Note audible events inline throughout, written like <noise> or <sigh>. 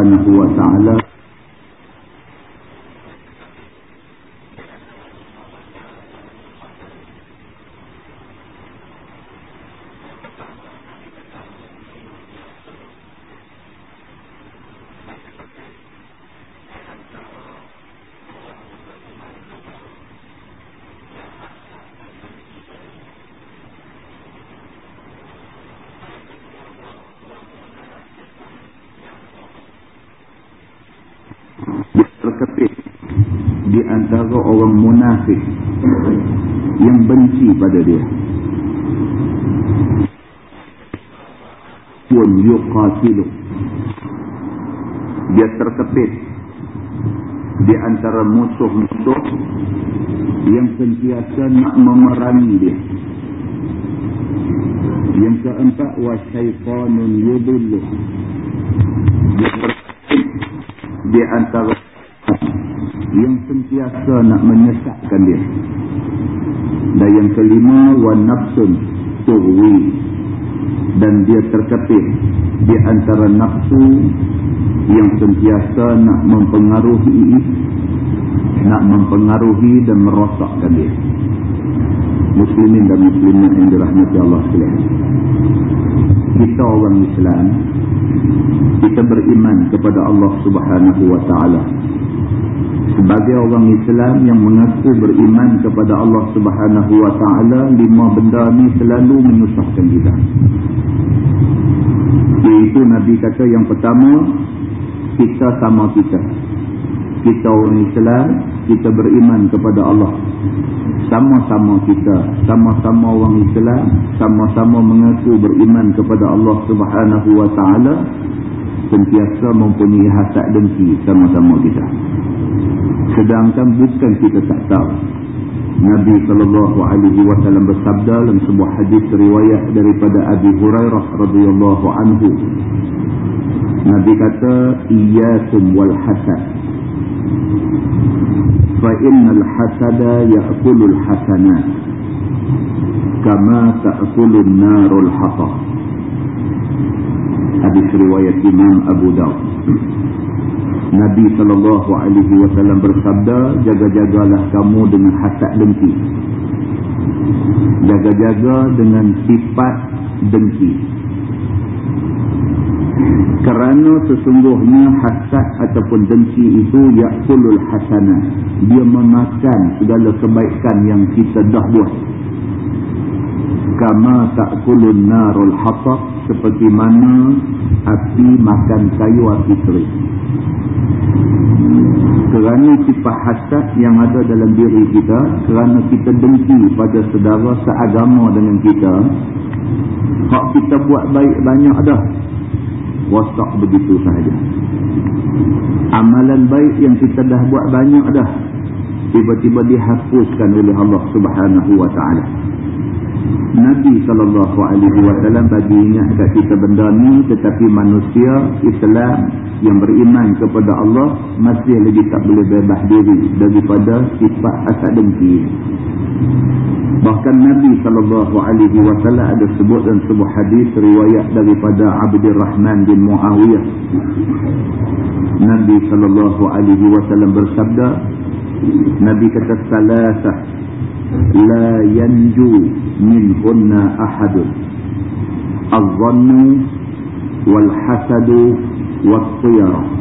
Subhanahu wa taala terkepit di antara orang munafik yang benci pada dia. Wal yuqatilu. Dia terkepit di antara musuh-musuh yang sentiasa nak memerangi dia. Yang keempat wa syaitanun yudillu. Dia terkepit di antara yang sentiasa nak menyesatkan dia. Dan yang kelima, wa nafsun tuhwi. Dan dia terkepit di antara nafsu yang sentiasa nak mempengaruhi nak mempengaruhi dan merosakkan dia. Muslimin dan muslimat yang dirahmati Allah sekalian. Kita orang Islam, kita beriman kepada Allah Subhanahu wa taala sebagai orang Islam yang mengaku beriman kepada Allah Subhanahu wa taala lima benda ni selalu menyusahkan kita. Iaitu Nabi kata yang pertama kita sama kita. Kita orang Islam kita beriman kepada Allah. Sama-sama kita sama-sama orang Islam sama-sama mengaku beriman kepada Allah Subhanahu wa taala sentiasa mempunyai hasad dengki sama-sama kita sedangkan bukan kita tak tahu. Nabi sallallahu alaihi wasallam bersabda dalam sebuah hadis riwayat daripada Abi Hurairah radhiyallahu anhu. Nabi kata iyyakum wal hasad. Fa innal hasada ya'kulul hasanat kama ta'kulun narul hatab Hadis riwayat Imam Abu Dawud Nabi sallallahu alaihi wasallam bersabda, jaga-jagalah kamu dengan hasad dengki. Jaga-jaga dengan sifat dengki. kerana sesungguhnya hasad ataupun dengki itu yakulul hasanah dia memakan segala kebaikan yang kita dah buat kama takulun narul hatab seperti mana api makan kayu api terik. Kerana sifat hasad yang ada dalam diri kita kerana kita dengki pada saudara seagama dengan kita hak kita buat baik banyak dah. Wasak begitu sahaja. Amalan baik yang kita dah buat banyak dah tiba-tiba dihapuskan oleh Allah subhanahu wa ta'ala Nabi SAW bagi ingat kat kita benda ni tetapi manusia Islam yang beriman kepada Allah masih lagi tak boleh bebas diri daripada sifat asad dengki. Bahkan Nabi SAW ada sebut dalam sebuah hadis riwayat daripada Abdul Rahman bin Muawiyah. Nabi SAW bersabda Nabi kata salasah la yanju minhunna ahadun al-zannu wal-hasadu wal-tiyarah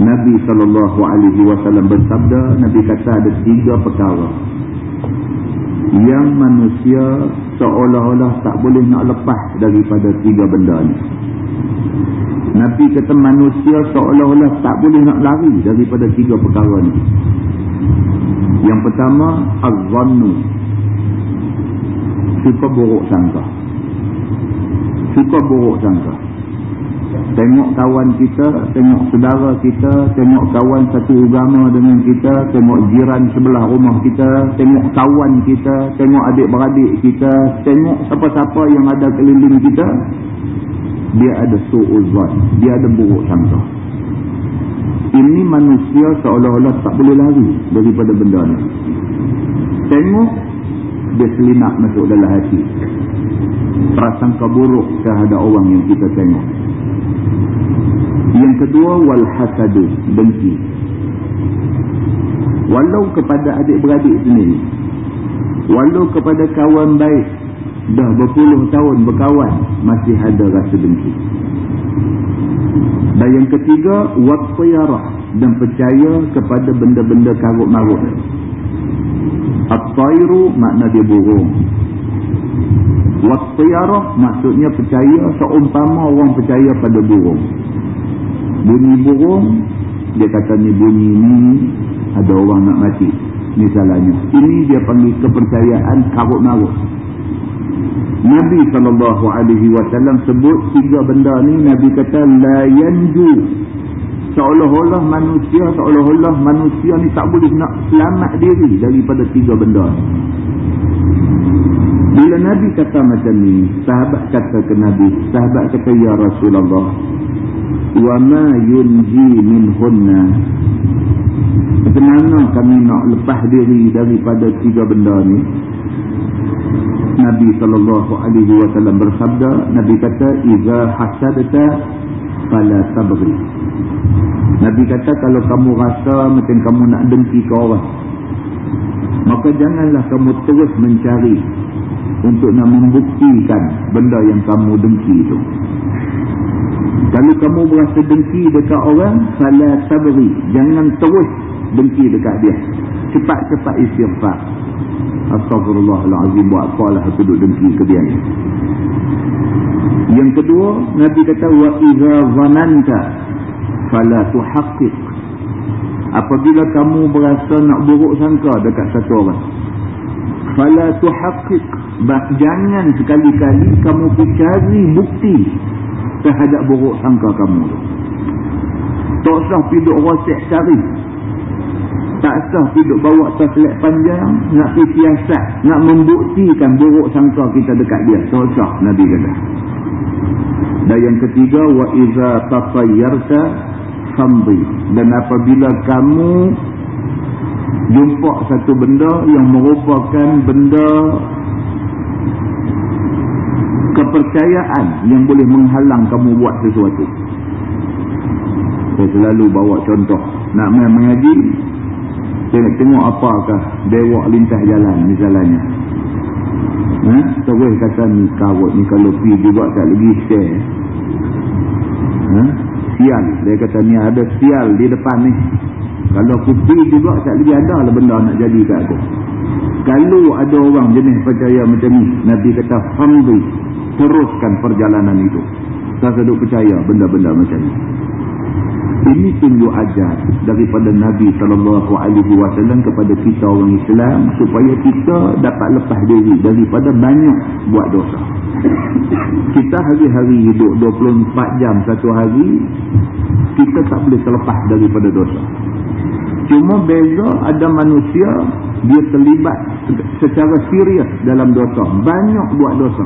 Nabi SAW bersabda Nabi kata ada tiga perkara. Yang manusia seolah-olah tak boleh nak lepas daripada tiga benda ni. Nabi kata manusia seolah-olah tak boleh nak lari daripada tiga perkara ni. Yang pertama Az-Zannu Suka buruk sangka. Suka buruk sangka. Tengok kawan kita Tengok saudara kita Tengok kawan satu agama dengan kita Tengok jiran sebelah rumah kita Tengok kawan kita Tengok adik-beradik kita Tengok siapa-siapa yang ada keliling kita Dia ada su'uzan Dia ada buruk sangka. Ini manusia seolah-olah tak boleh lari daripada benda ni. Tengok, dia selinap masuk dalam hati. Prasangka buruk terhadap orang yang kita tengok. Yang kedua, walhasadu, dengki. Walau kepada adik-beradik sendiri. Walau kepada kawan baik. Dah berpuluh tahun berkawan, masih ada rasa dengki. Dan yang ketiga, wattiyarah dan percaya kepada benda-benda karut-marut. At-tayru makna dia burung. Wattiyarah maksudnya percaya seumpama orang percaya pada burung. Bunyi burung, dia kata ni bunyi ni ada orang nak mati. Misalnya. Ini dia panggil kepercayaan karut-marut. Nabi SAW sebut tiga benda ni Nabi kata la yanju seolah-olah manusia seolah-olah manusia ni tak boleh nak selamat diri daripada tiga benda. Bila Nabi kata macam ni sahabat kata ke Nabi? Sahabat kata ya Rasulullah wa ma yunji min hunna mana kami nak lepas diri daripada tiga benda ni? Nabi sallallahu alaihi wasallam bersabda Nabi kata iza hasadta fala tabghi Nabi kata kalau kamu rasa macam kamu nak dengki ke orang maka janganlah kamu terus mencari untuk nak membuktikan benda yang kamu dengki itu. Kalau kamu berasa dengki dekat orang fala tabghi jangan terus dengki dekat dia. Cepat-cepat istighfar. Astagfirullahaladzim buat apalah aku duduk dengki ke dia. Yang kedua, Nabi kata wa iza zananta fala tuhaqqiq. Apabila kamu berasa nak buruk sangka dekat satu orang, fala tuhaqqiq. Jangan sekali-kali kamu cari bukti terhadap buruk sangka kamu. Tak usah pergi rosak cari tak sah hidup bawa taslet panjang nak pergi siasat nak membuktikan buruk sangka kita dekat dia tak sah Nabi kata dan yang ketiga wa iza tasayyarta famdi dan apabila kamu jumpa satu benda yang merupakan benda kepercayaan yang boleh menghalang kamu buat sesuatu saya selalu bawa contoh nak mengaji Tengok, tengok apakah dewa lintas jalan misalnya. Ha? Terus kata ni kawat ni kalau pergi juga tak lagi share. Ha? Sial. Dia kata ni ada sial di depan ni. Kalau aku pergi juga tak lagi ada lah benda nak jadi kat aku. Kalau ada orang jenis percaya macam ni. Nabi kata hamdu. Teruskan perjalanan itu. Tak seduk percaya benda-benda macam ni. Ini tunjuk ajar daripada Nabi SAW kepada kita orang Islam supaya kita dapat lepas diri daripada banyak buat dosa. Kita hari-hari hidup 24 jam satu hari, kita tak boleh terlepas daripada dosa. Cuma beza ada manusia, dia terlibat secara serius dalam dosa. Banyak buat dosa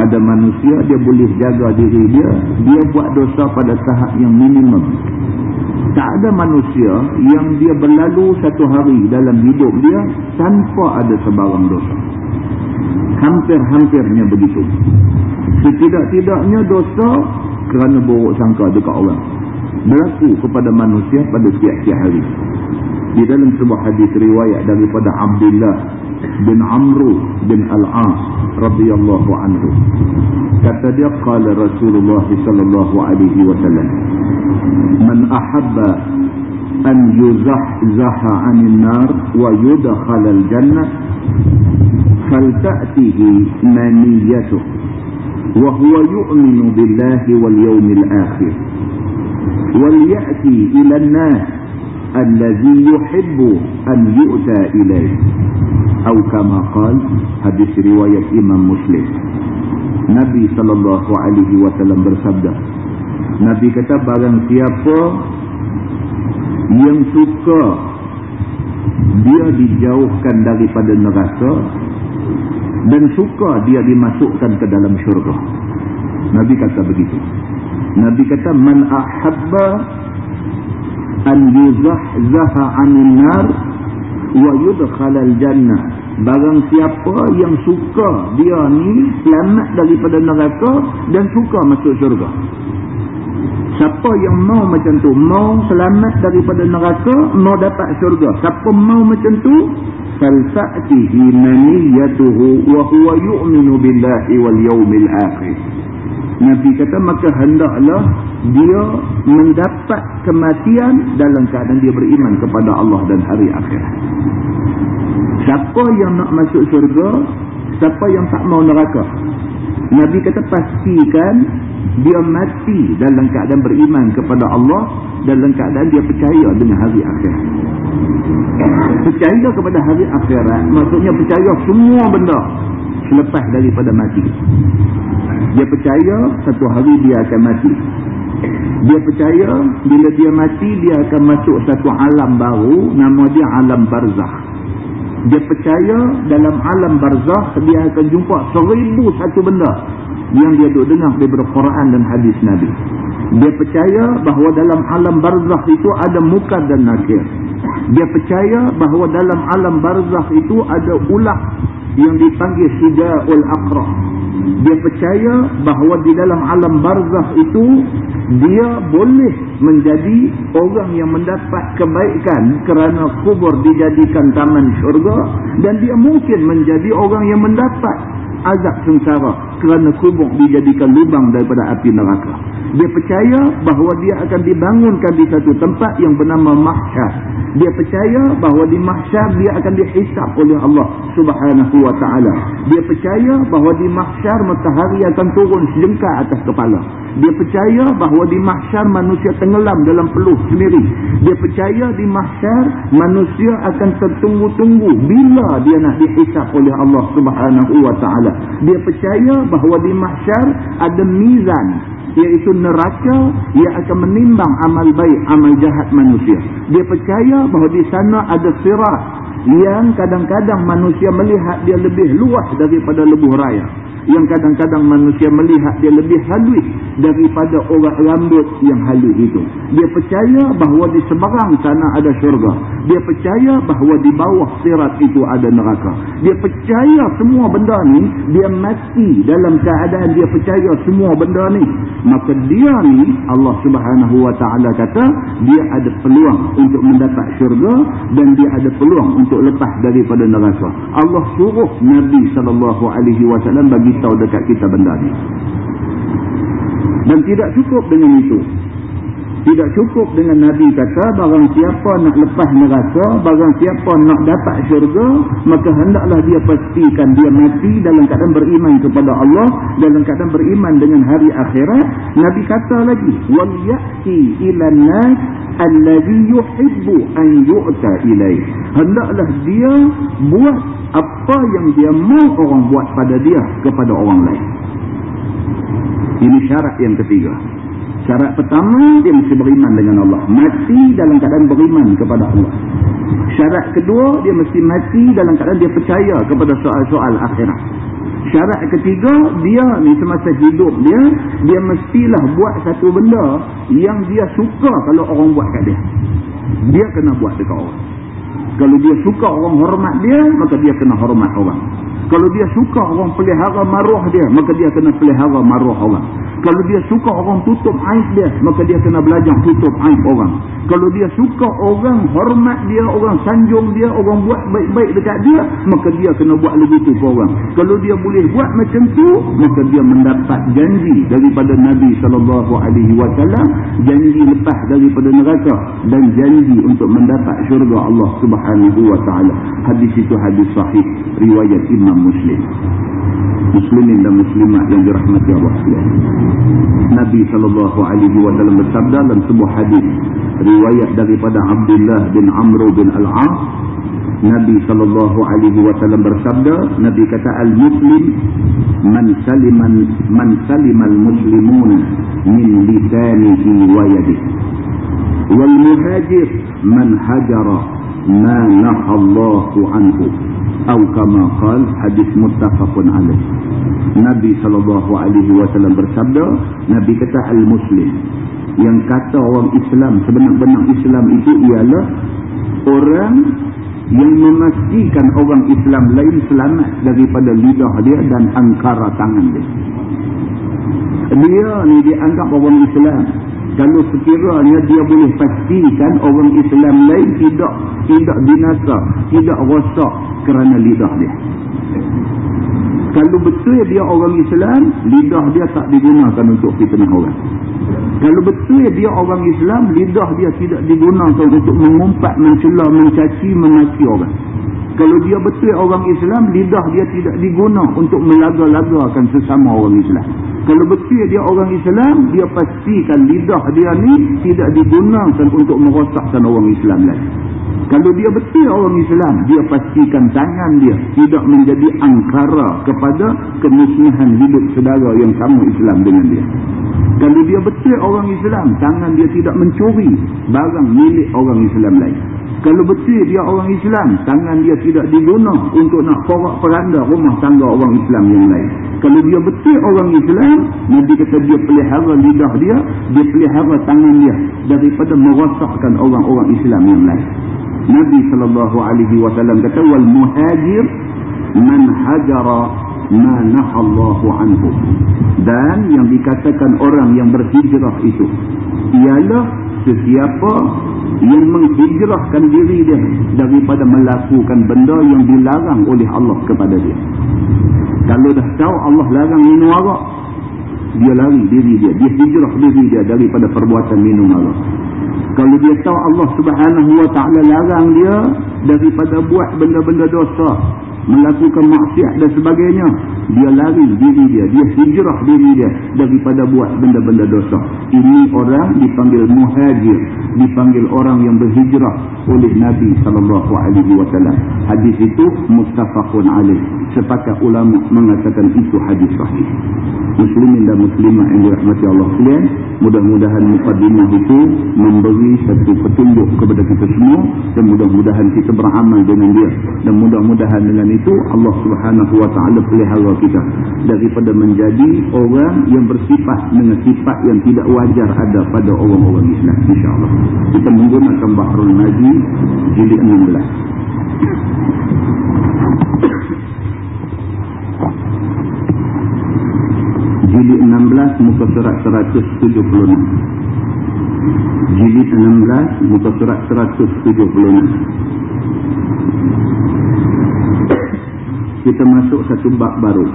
ada manusia dia boleh jaga diri dia dia buat dosa pada tahap yang minimum. Tak ada manusia yang dia berlalu satu hari dalam hidup dia tanpa ada sebarang dosa. Hampir-hampirnya begitu. Setidak-tidaknya dosa kerana buruk sangka dekat orang. Berlaku kepada manusia pada tiap-tiap hari. Di dalam sebuah hadis riwayat daripada Abdullah bin Amru bin Al-As radhiyallahu anhu. kata dia qala Rasulullah sallallahu alaihi wasallam man ahabba an yuzahzaha 'anil nar wa yudkhala al jannah فلتأته منيته وهو يؤمن بالله واليوم الآخر وليأتي إلى الناس الذي يحب أن يؤتى إليه atau kama qal hadis riwayat Imam Muslim. Nabi sallallahu alaihi wasallam bersabda Nabi kata barang siapa yang suka dia dijauhkan daripada neraka dan suka dia dimasukkan ke dalam syurga. Nabi kata begitu. Nabi kata man ahabba an yuzahzaha anil nar wa yudkhalal jannah. Barang siapa yang suka dia ni selamat daripada neraka dan suka masuk syurga. Siapa yang mau macam tu mau selamat daripada neraka mau dapat syurga. Siapa mau macam tu falsa'tihi maniyatuhu wa huwa yu'minu billahi wal yawmil akhir Nabi kata maka hendaklah dia mendapat kematian dalam keadaan dia beriman kepada Allah dan hari akhirat. Siapa yang nak masuk syurga, siapa yang tak mau neraka. Nabi kata pastikan dia mati dalam keadaan beriman kepada Allah dalam keadaan dia percaya dengan hari akhirat. Percaya kepada hari akhirat maksudnya percaya semua benda selepas daripada mati. Dia percaya satu hari dia akan mati. Dia percaya bila dia mati dia akan masuk satu alam baru nama dia alam barzah. Dia percaya dalam alam barzah dia akan jumpa seribu satu benda yang dia duduk dengar daripada Quran dan hadis Nabi. Dia percaya bahawa dalam alam barzah itu ada muka dan nakir. Dia percaya bahawa dalam alam barzah itu ada ulah yang dipanggil Sida'ul Aqra. Dia percaya bahawa di dalam alam barzah itu dia boleh menjadi orang yang mendapat kebaikan kerana kubur dijadikan taman syurga dan dia mungkin menjadi orang yang mendapat azab sengsara kerana kubur dijadikan lubang daripada api neraka. Dia percaya bahawa dia akan dibangunkan di satu tempat yang bernama mahsyar. Dia percaya bahawa di mahsyar dia akan dihisap oleh Allah subhanahu wa ta'ala. Dia percaya bahawa di mahsyar matahari akan turun sejengkak atas kepala. Dia percaya bahawa di mahsyar manusia tenggelam dalam peluh sendiri. Dia percaya di mahsyar manusia akan tertunggu-tunggu bila dia nak dihisap oleh Allah subhanahu wa ta'ala. Dia percaya bahawa di mahsyar ada mizan iaitu neraka yang akan menimbang amal baik, amal jahat manusia. Dia percaya bahawa di sana ada sirat yang kadang-kadang manusia melihat dia lebih luas daripada lebuh raya yang kadang-kadang manusia melihat dia lebih halus daripada orang rambut yang halus itu. Dia percaya bahawa di seberang sana ada syurga. Dia percaya bahawa di bawah sirat itu ada neraka. Dia percaya semua benda ni, dia mati dalam keadaan dia percaya semua benda ni. Maka dia ni, Allah subhanahu wa ta'ala kata, dia ada peluang untuk mendapat syurga dan dia ada peluang untuk lepas daripada neraka. Allah suruh Nabi SAW bagi beritahu dekat kita benda ni. Dan tidak cukup dengan itu. Tidak cukup dengan Nabi kata barang siapa nak lepas neraka, barang siapa nak dapat syurga, maka hendaklah dia pastikan dia mati dalam keadaan beriman kepada Allah, dalam keadaan beriman dengan hari akhirat. Nabi kata lagi, "Wal ya'ti ila nas alladhi yuhibbu an yu'ta ilaih." Hendaklah dia buat apa yang dia mau orang buat pada dia kepada orang lain. Ini syarat yang ketiga. Syarat pertama, dia mesti beriman dengan Allah. Mati dalam keadaan beriman kepada Allah. Syarat kedua, dia mesti mati dalam keadaan dia percaya kepada soal-soal akhirat. Syarat ketiga, dia ni semasa hidup dia, dia mestilah buat satu benda yang dia suka kalau orang buat kat dia. Dia kena buat dekat orang. Kalau dia suka orang hormat dia, maka dia kena hormat orang. Kalau dia suka orang pelihara maruah dia, maka dia kena pelihara maruah orang. Kalau dia suka orang tutup aib dia, maka dia kena belajar tutup aib orang. Kalau dia suka orang hormat dia, orang sanjung dia, orang buat baik-baik dekat dia, maka dia kena buat lebih tu ke orang. Kalau dia boleh buat macam tu, maka dia mendapat janji daripada Nabi SAW, janji lepas daripada neraka dan janji untuk mendapat syurga Allah Subhanahu Wa Taala. Hadis itu hadis sahih riwayat Imam Muslim muslimin dan muslimat yang dirahmati Allah sekalian. Nabi sallallahu alaihi wasallam bersabda dalam sebuah hadis riwayat daripada Abdullah bin Amr bin Al-As Nabi sallallahu alaihi wasallam bersabda Nabi kata al-muslim man saliman man salimal muslimun min lisanihi wa yadihi. Wal muhajir man hajara ma nahallahu anhu atau kama qal hadis muttafaqun alaih. Nabi sallallahu alaihi wasallam bersabda Nabi kata al muslim yang kata orang Islam sebenar-benar Islam itu ialah orang yang memastikan orang Islam lain selamat daripada lidah dia dan angkara tangan dia. Dia ni dianggap orang Islam kalau sekiranya dia boleh pastikan orang Islam lain tidak tidak binasa, tidak rosak kerana lidah dia. Kalau betul dia orang Islam, lidah dia tak digunakan untuk fitnah orang. Kalau betul dia orang Islam, lidah dia tidak digunakan untuk mengumpat, mencela, mencaci, memaki orang. Kalau dia betul orang Islam, lidah dia tidak diguna untuk melaga-lagakan sesama orang Islam. Kalau betul dia orang Islam, dia pastikan lidah dia ni tidak digunakan untuk merosakkan orang Islam lain. Kalau dia betul orang Islam, dia pastikan tangan dia tidak menjadi angkara kepada kemusnahan hidup saudara yang sama Islam dengan dia. Kalau dia betul orang Islam, tangan dia tidak mencuri barang milik orang Islam lain. Kalau betul dia orang Islam, tangan dia tidak diguna untuk nak porak peranda rumah tangga orang Islam yang lain. Kalau dia betul orang Islam, Nabi kata dia pelihara lidah dia, dia pelihara tangan dia daripada merosakkan orang-orang Islam yang lain. Nabi SAW kata, wal muhajir man hajara ma nahallahu anhu. Dan yang dikatakan orang yang berhijrah itu, ialah sesiapa yang menghijrahkan diri dia daripada melakukan benda yang dilarang oleh Allah kepada dia. Kalau dah tahu Allah larang minum arak, dia lari diri dia. Dia hijrah diri dia daripada perbuatan minum arak. Kalau dia tahu Allah subhanahu wa ta'ala larang dia daripada buat benda-benda dosa, melakukan maksiat dan sebagainya dia lari diri dia dia hijrah diri dia daripada buat benda-benda dosa. Ini orang dipanggil muhajir dipanggil orang yang berhijrah oleh Nabi SAW hadis itu mustafakun alaih. Sepakat ulama mengatakan itu hadis sahih. Muslimin dan muslimah yang dirahmati Allah sekalian mudah-mudahan mukadimah itu memberi satu petunjuk kepada kita semua dan mudah-mudahan kita beramal dengan dia. Dan mudah-mudahan dengan itu Allah Subhanahu wa taala pelihara kita daripada menjadi orang yang bersifat dengan sifat yang tidak wajar ada pada orang-orang Islam insyaallah. Kita menggunakan Bahrul Naji jilid 16 jilid 16 muka surat 176 jilid 16 muka surat 176 kita masuk satu bab baru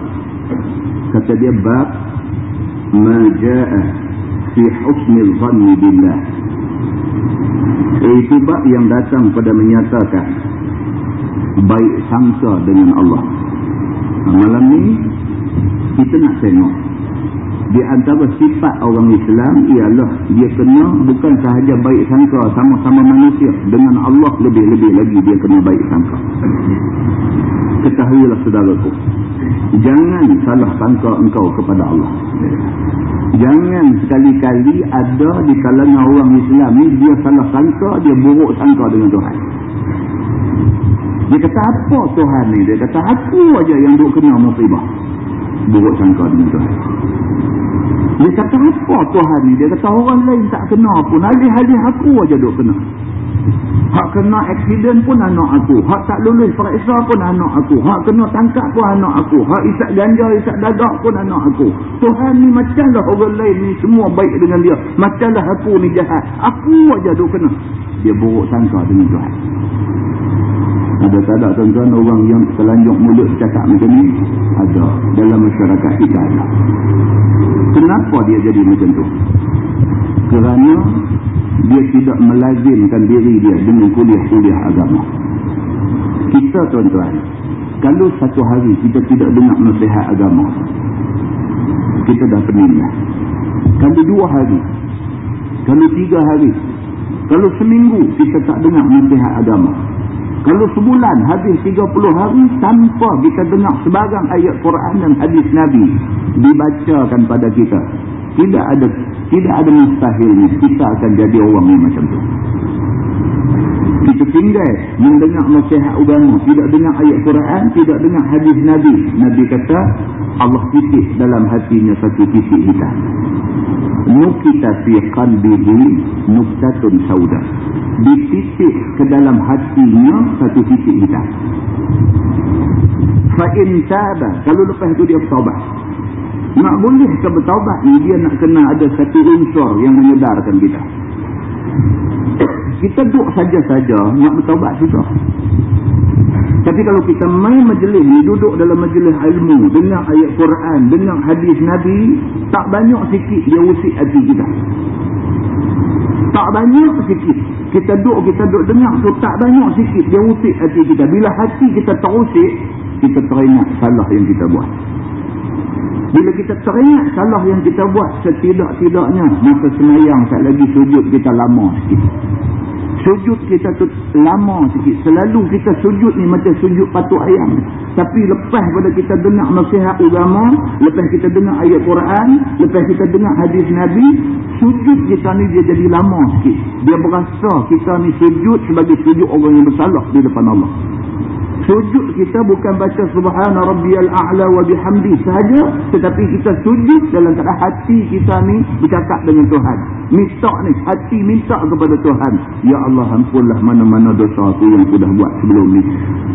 kata dia bab ma jaa fi husnil dhanni billah Itibat yang datang pada menyatakan baik sangka dengan Allah. Malam ni kita nak tengok di antara sifat orang Islam ialah dia kena bukan sahaja baik sangka sama-sama manusia dengan Allah lebih-lebih lagi dia kena baik sangka. Ketahuilah saudaraku. Jangan salah sangka engkau kepada Allah. Jangan sekali-kali ada di kalangan orang Islam ni dia salah sangka, dia buruk sangka dengan Tuhan. Dia kata apa Tuhan ni? Dia kata aku aja yang duk kena musibah. Buruk sangka dengan Tuhan. Dia kata apa Tuhan ni? Dia kata orang lain tak kena pun. Alih-alih aku aja duk kena. Hak kena aksiden pun anak aku. Hak tak lulus periksa pun anak aku. Hak kena tangkap pun anak aku. Hak isap ganja, isap dadak pun anak aku. Tuhan ni macamlah orang lain ni semua baik dengan dia. Macamlah aku ni jahat. Aku aja duk kena. Dia buruk sangka dengan Tuhan. Ada tak ada tuan-tuan orang yang selanjung mulut cakap macam ni? Ada. Dalam masyarakat kita ada. Kenapa dia jadi macam tu? Kerana dia tidak melazimkan diri dia dengan kuliah-kuliah agama. Kita tuan-tuan, kalau satu hari kita tidak dengar nasihat agama, kita dah pening lah. Kalau dua hari, kalau tiga hari, kalau seminggu kita tak dengar nasihat agama, kalau sebulan habis 30 hari tanpa kita dengar sebarang ayat Quran dan hadis Nabi dibacakan pada kita, tidak ada tidak ada mustahilnya kita akan jadi orang yang macam tu. Kita tinggal mendengar nasihat agama, tidak dengar ayat Quran, tidak dengar hadis Nabi. Nabi kata Allah titik dalam hatinya satu titik hitam. Nukita fi qalbihi nuktatun sauda. Dititik ke dalam hatinya satu titik hitam. Fa in kalau lepas itu dia bertaubat. Nak boleh ke bertaubat ni dia nak kena ada satu unsur yang menyedarkan kita. Kita duduk saja-saja nak bertaubat susah. Tapi kalau kita main majlis ni, duduk dalam majlis ilmu, dengar ayat Quran, dengar hadis Nabi, tak banyak sikit dia usik hati kita. Tak banyak sikit. Kita duduk, kita duduk dengar tu, tak banyak sikit dia usik hati kita. Bila hati kita terusik, kita teringat salah yang kita buat. Bila kita teringat salah yang kita buat setidak-tidaknya masa semayang tak lagi sujud kita lama sikit. Sujud kita tu lama sikit. Selalu kita sujud ni macam sujud patut ayam. Tapi lepas pada kita dengar nasihat agama, lepas kita dengar ayat Quran, lepas kita dengar hadis Nabi, sujud kita ni dia jadi lama sikit. Dia berasa kita ni sujud sebagai sujud orang yang bersalah di depan Allah. Sujud kita bukan baca subhana rabbiyal a'la wa bihamdi sahaja. Tetapi kita sujud dalam keadaan hati kita ni bercakap dengan Tuhan. Minta ni, hati minta kepada Tuhan. Ya Allah ampunlah mana-mana dosa aku yang sudah buat sebelum ni.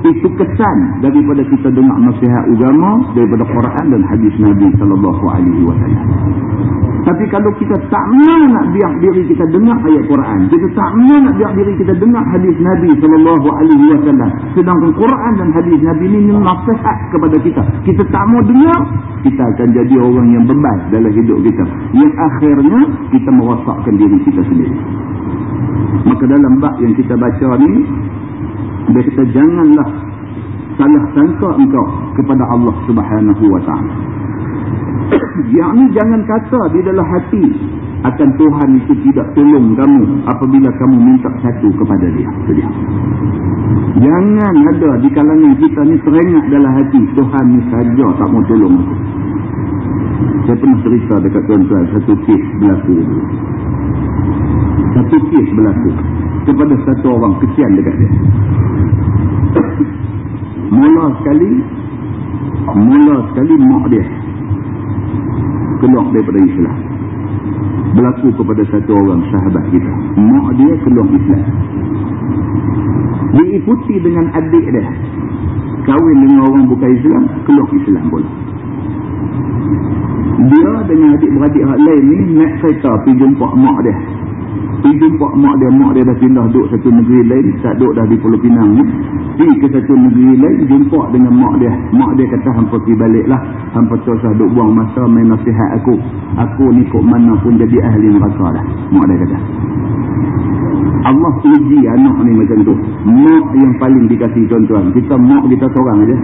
Itu kesan daripada kita dengar nasihat agama daripada Quran dan hadis Nabi sallallahu alaihi wasallam. Tapi kalau kita tak mahu nak biar diri kita dengar ayat Quran, kita tak mahu nak biar diri kita dengar hadis Nabi sallallahu alaihi wasallam, sedangkan Quran dan hadis Nabi ini nasihat kepada kita. Kita tak mau dengar, kita akan jadi orang yang bebas dalam hidup kita. Yang akhirnya kita merosakkan diri kita sendiri. Maka dalam bab yang kita baca ni, dia kata janganlah salah sangka engkau kepada Allah Subhanahu taala. <coughs> Yang ni jangan kata di dalam hati akan Tuhan itu tidak tolong kamu apabila kamu minta satu kepada dia. Dia. Jangan ada di kalangan kita ni teringat dalam hati Tuhan ni saja tak mau tolong aku. Saya pernah cerita dekat tuan-tuan satu kes berlaku. Satu kes berlaku kepada satu orang kesian dekat dia. <coughs> Mula sekali mula sekali mak dia keluar daripada Islam berlaku kepada satu orang sahabat kita. Mak dia keluar Islam. Diikuti dengan adik dia. Kahwin dengan orang bukan Islam keluar Islam pula. Dia dengan adik-beradik hak lain ni naik kereta pergi jumpa mak dia Pergi jumpa mak dia, mak dia dah pindah duduk satu negeri lain, tak duduk dah di Pulau Pinang ni. Pergi ke satu negeri lain, jumpa dengan mak dia. Mak dia kata, hampa pergi balik lah. Hampa terus duduk buang masa main nasihat aku. Aku ni kok mana pun jadi ahli neraka dah. Mak dia kata. Allah uji anak ni macam tu. Mak yang paling dikasih tuan-tuan. Kita mak kita seorang aja.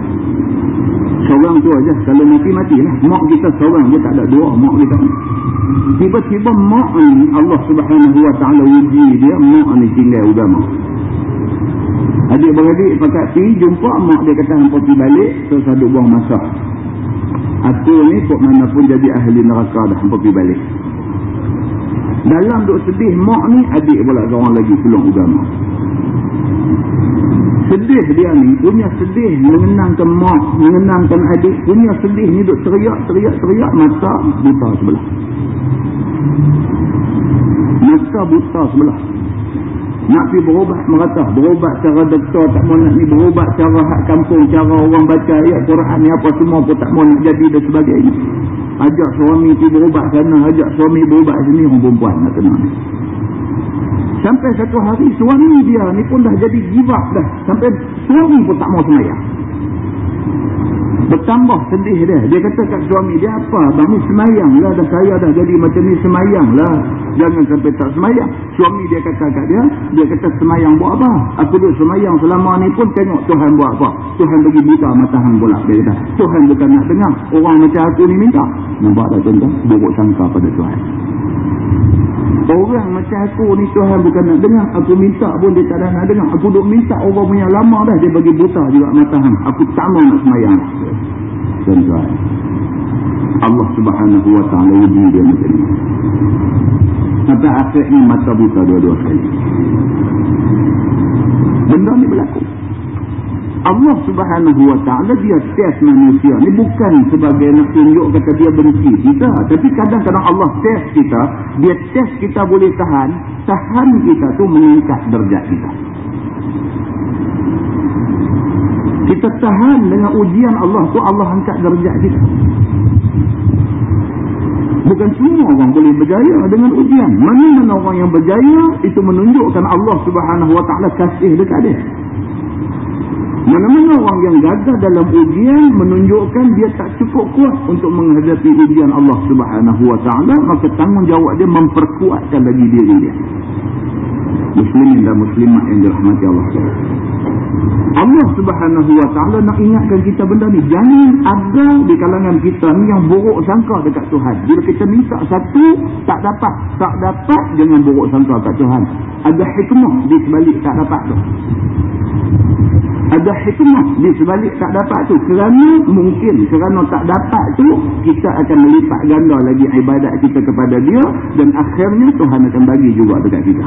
Seorang tu aja. Kalau mati-mati lah. Mak kita seorang je tak ada dua mak kita. Tiba-tiba mak ni Allah subhanahu wa ta'ala uji dia. Mak ni tinggal agama. Adik-beradik pakat pi jumpa mak dia kata hampa pergi balik. Terus ada buang masa. Aku ni kok mana pun jadi ahli neraka dah hampa pergi balik. Dalam duk sedih mak ni adik pula seorang lagi tolong agama. Sedih dia ni punya sedih mengenangkan mak, mengenangkan adik, punya sedih ni duk teriak, teriak, teriak mata buta sebelah. Mata buta sebelah. Nak pergi berubat merata. Berubat cara doktor tak mau nak ni. Berubat cara hak kampung. Cara orang baca ayat Quran ni apa semua pun tak mau nak jadi dan sebagainya. Ajak suami pergi berubat sana. Ajak suami berubat sini. Orang perempuan nak kena ni. Sampai satu hari suami dia ni pun dah jadi give dah. Sampai suami pun tak mau semayang. Bertambah sedih dia. Dia kata kat suami dia apa? Bang ni semayang lah. Dah saya dah jadi macam ni semayang lah. Jangan sampai tak semayang. Suami dia kata kat dia. Dia kata semayang buat apa? Aku duduk semayang selama ni pun tengok Tuhan buat apa. Tuhan bagi buta matahang pula. Dia kata. Tuhan bukan nak dengar. Orang macam aku ni minta. Nampak tak tuan-tuan? Buruk sangka pada Tuhan. Orang macam aku ni Tuhan bukan nak dengar. Aku minta pun dia tak nak dengar. Aku duk minta orang punya lama dah. Dia bagi buta juga matahang. Aku tak mau nak semayang. Tuan-tuan. Allah subhanahu wa ta'ala uji dia macam ni. Sampai akhirnya mata buta dua-dua kali. Benda ni berlaku. Allah subhanahu wa ta'ala dia test manusia ni bukan sebagai nak tunjuk kata dia benci kita. Tapi kadang-kadang Allah test kita dia test kita boleh tahan tahan kita tu meningkat derajat kita. Kita tahan dengan ujian Allah tu Allah angkat derajat kita. Bukan semua orang boleh berjaya dengan ujian. Mana-mana orang yang berjaya itu menunjukkan Allah subhanahu wa ta'ala kasih dekat dia mana-mana orang yang gagal dalam ujian menunjukkan dia tak cukup kuat untuk menghadapi ujian Allah subhanahu wa ta'ala maka tanggungjawab dia memperkuatkan lagi diri dia. Muslimin dan muslimat yang dirahmati Allah Allah subhanahu wa ta'ala nak ingatkan kita benda ni. Jangan ada di kalangan kita ni yang buruk sangka dekat Tuhan. Bila kita minta satu, tak dapat. Tak dapat, jangan buruk sangka dekat Tuhan. Ada hikmah di sebalik tak dapat tu ada hikmah di sebalik tak dapat tu. Kerana mungkin kerana tak dapat tu kita akan melipat ganda lagi ibadat kita kepada dia dan akhirnya Tuhan akan bagi juga dekat kita.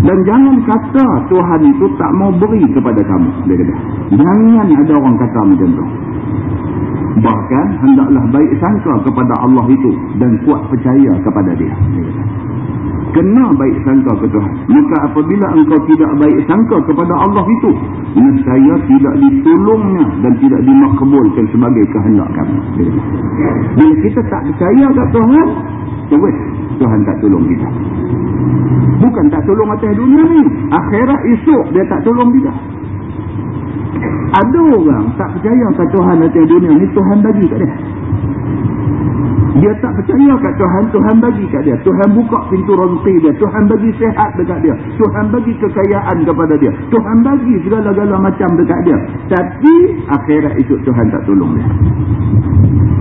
Dan jangan kata Tuhan itu tak mau beri kepada kamu. Dia kata jangan ada orang kata macam tu. Bahkan hendaklah baik sangka kepada Allah itu dan kuat percaya kepada dia. Dia kata kena baik sangka ke Tuhan. Maka apabila engkau tidak baik sangka kepada Allah itu, nescaya tidak ditolongnya dan tidak dimakbulkan sebagai kehendak kamu. Bila kita tak percaya ke Tuhan, terus Tuhan tak tolong kita. Bukan tak tolong atas dunia ni. Akhirat esok dia tak tolong kita. Ada orang tak percaya ke Tuhan atas dunia ni, Tuhan bagi kat dia. Dia tak percaya kat Tuhan, Tuhan bagi kat dia. Tuhan buka pintu rezeki dia. Tuhan bagi sehat dekat dia. Tuhan bagi kekayaan kepada dia. Tuhan bagi segala-gala macam dekat dia. Tapi akhirat itu Tuhan tak tolong dia.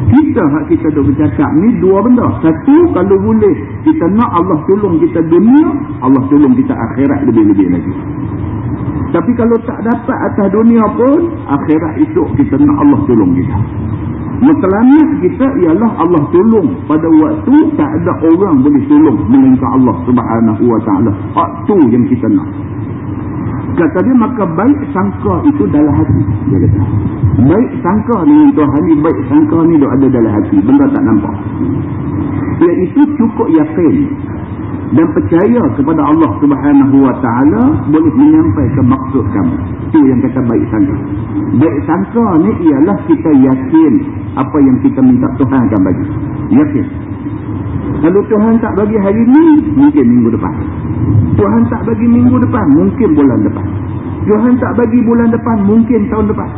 Kita hak kita duk bercakap ni dua benda. Satu, kalau boleh kita nak Allah tolong kita dunia, Allah tolong kita akhirat lebih-lebih lagi. Tapi kalau tak dapat atas dunia pun, akhirat itu kita nak Allah tolong kita. Matlamat kita ialah Allah tolong pada waktu tak ada orang boleh tolong melainkan Allah subhanahu wa ta'ala. Waktu yang kita nak. Kata dia maka baik sangka itu dalam hati. Dia kata. Baik sangka dengan Tuhan ni, baik sangka ni ada dalam hati. Benda tak nampak. Iaitu cukup yakin dan percaya kepada Allah Subhanahu wa taala boleh menyampaikan maksud kamu. Itu yang kata baik sangka. Baik sangka ni ialah kita yakin apa yang kita minta Tuhan akan bagi. Yakin. Kalau Tuhan tak bagi hari ni, mungkin minggu depan. Tuhan tak bagi minggu depan, mungkin bulan depan. Tuhan tak bagi bulan depan, mungkin tahun depan.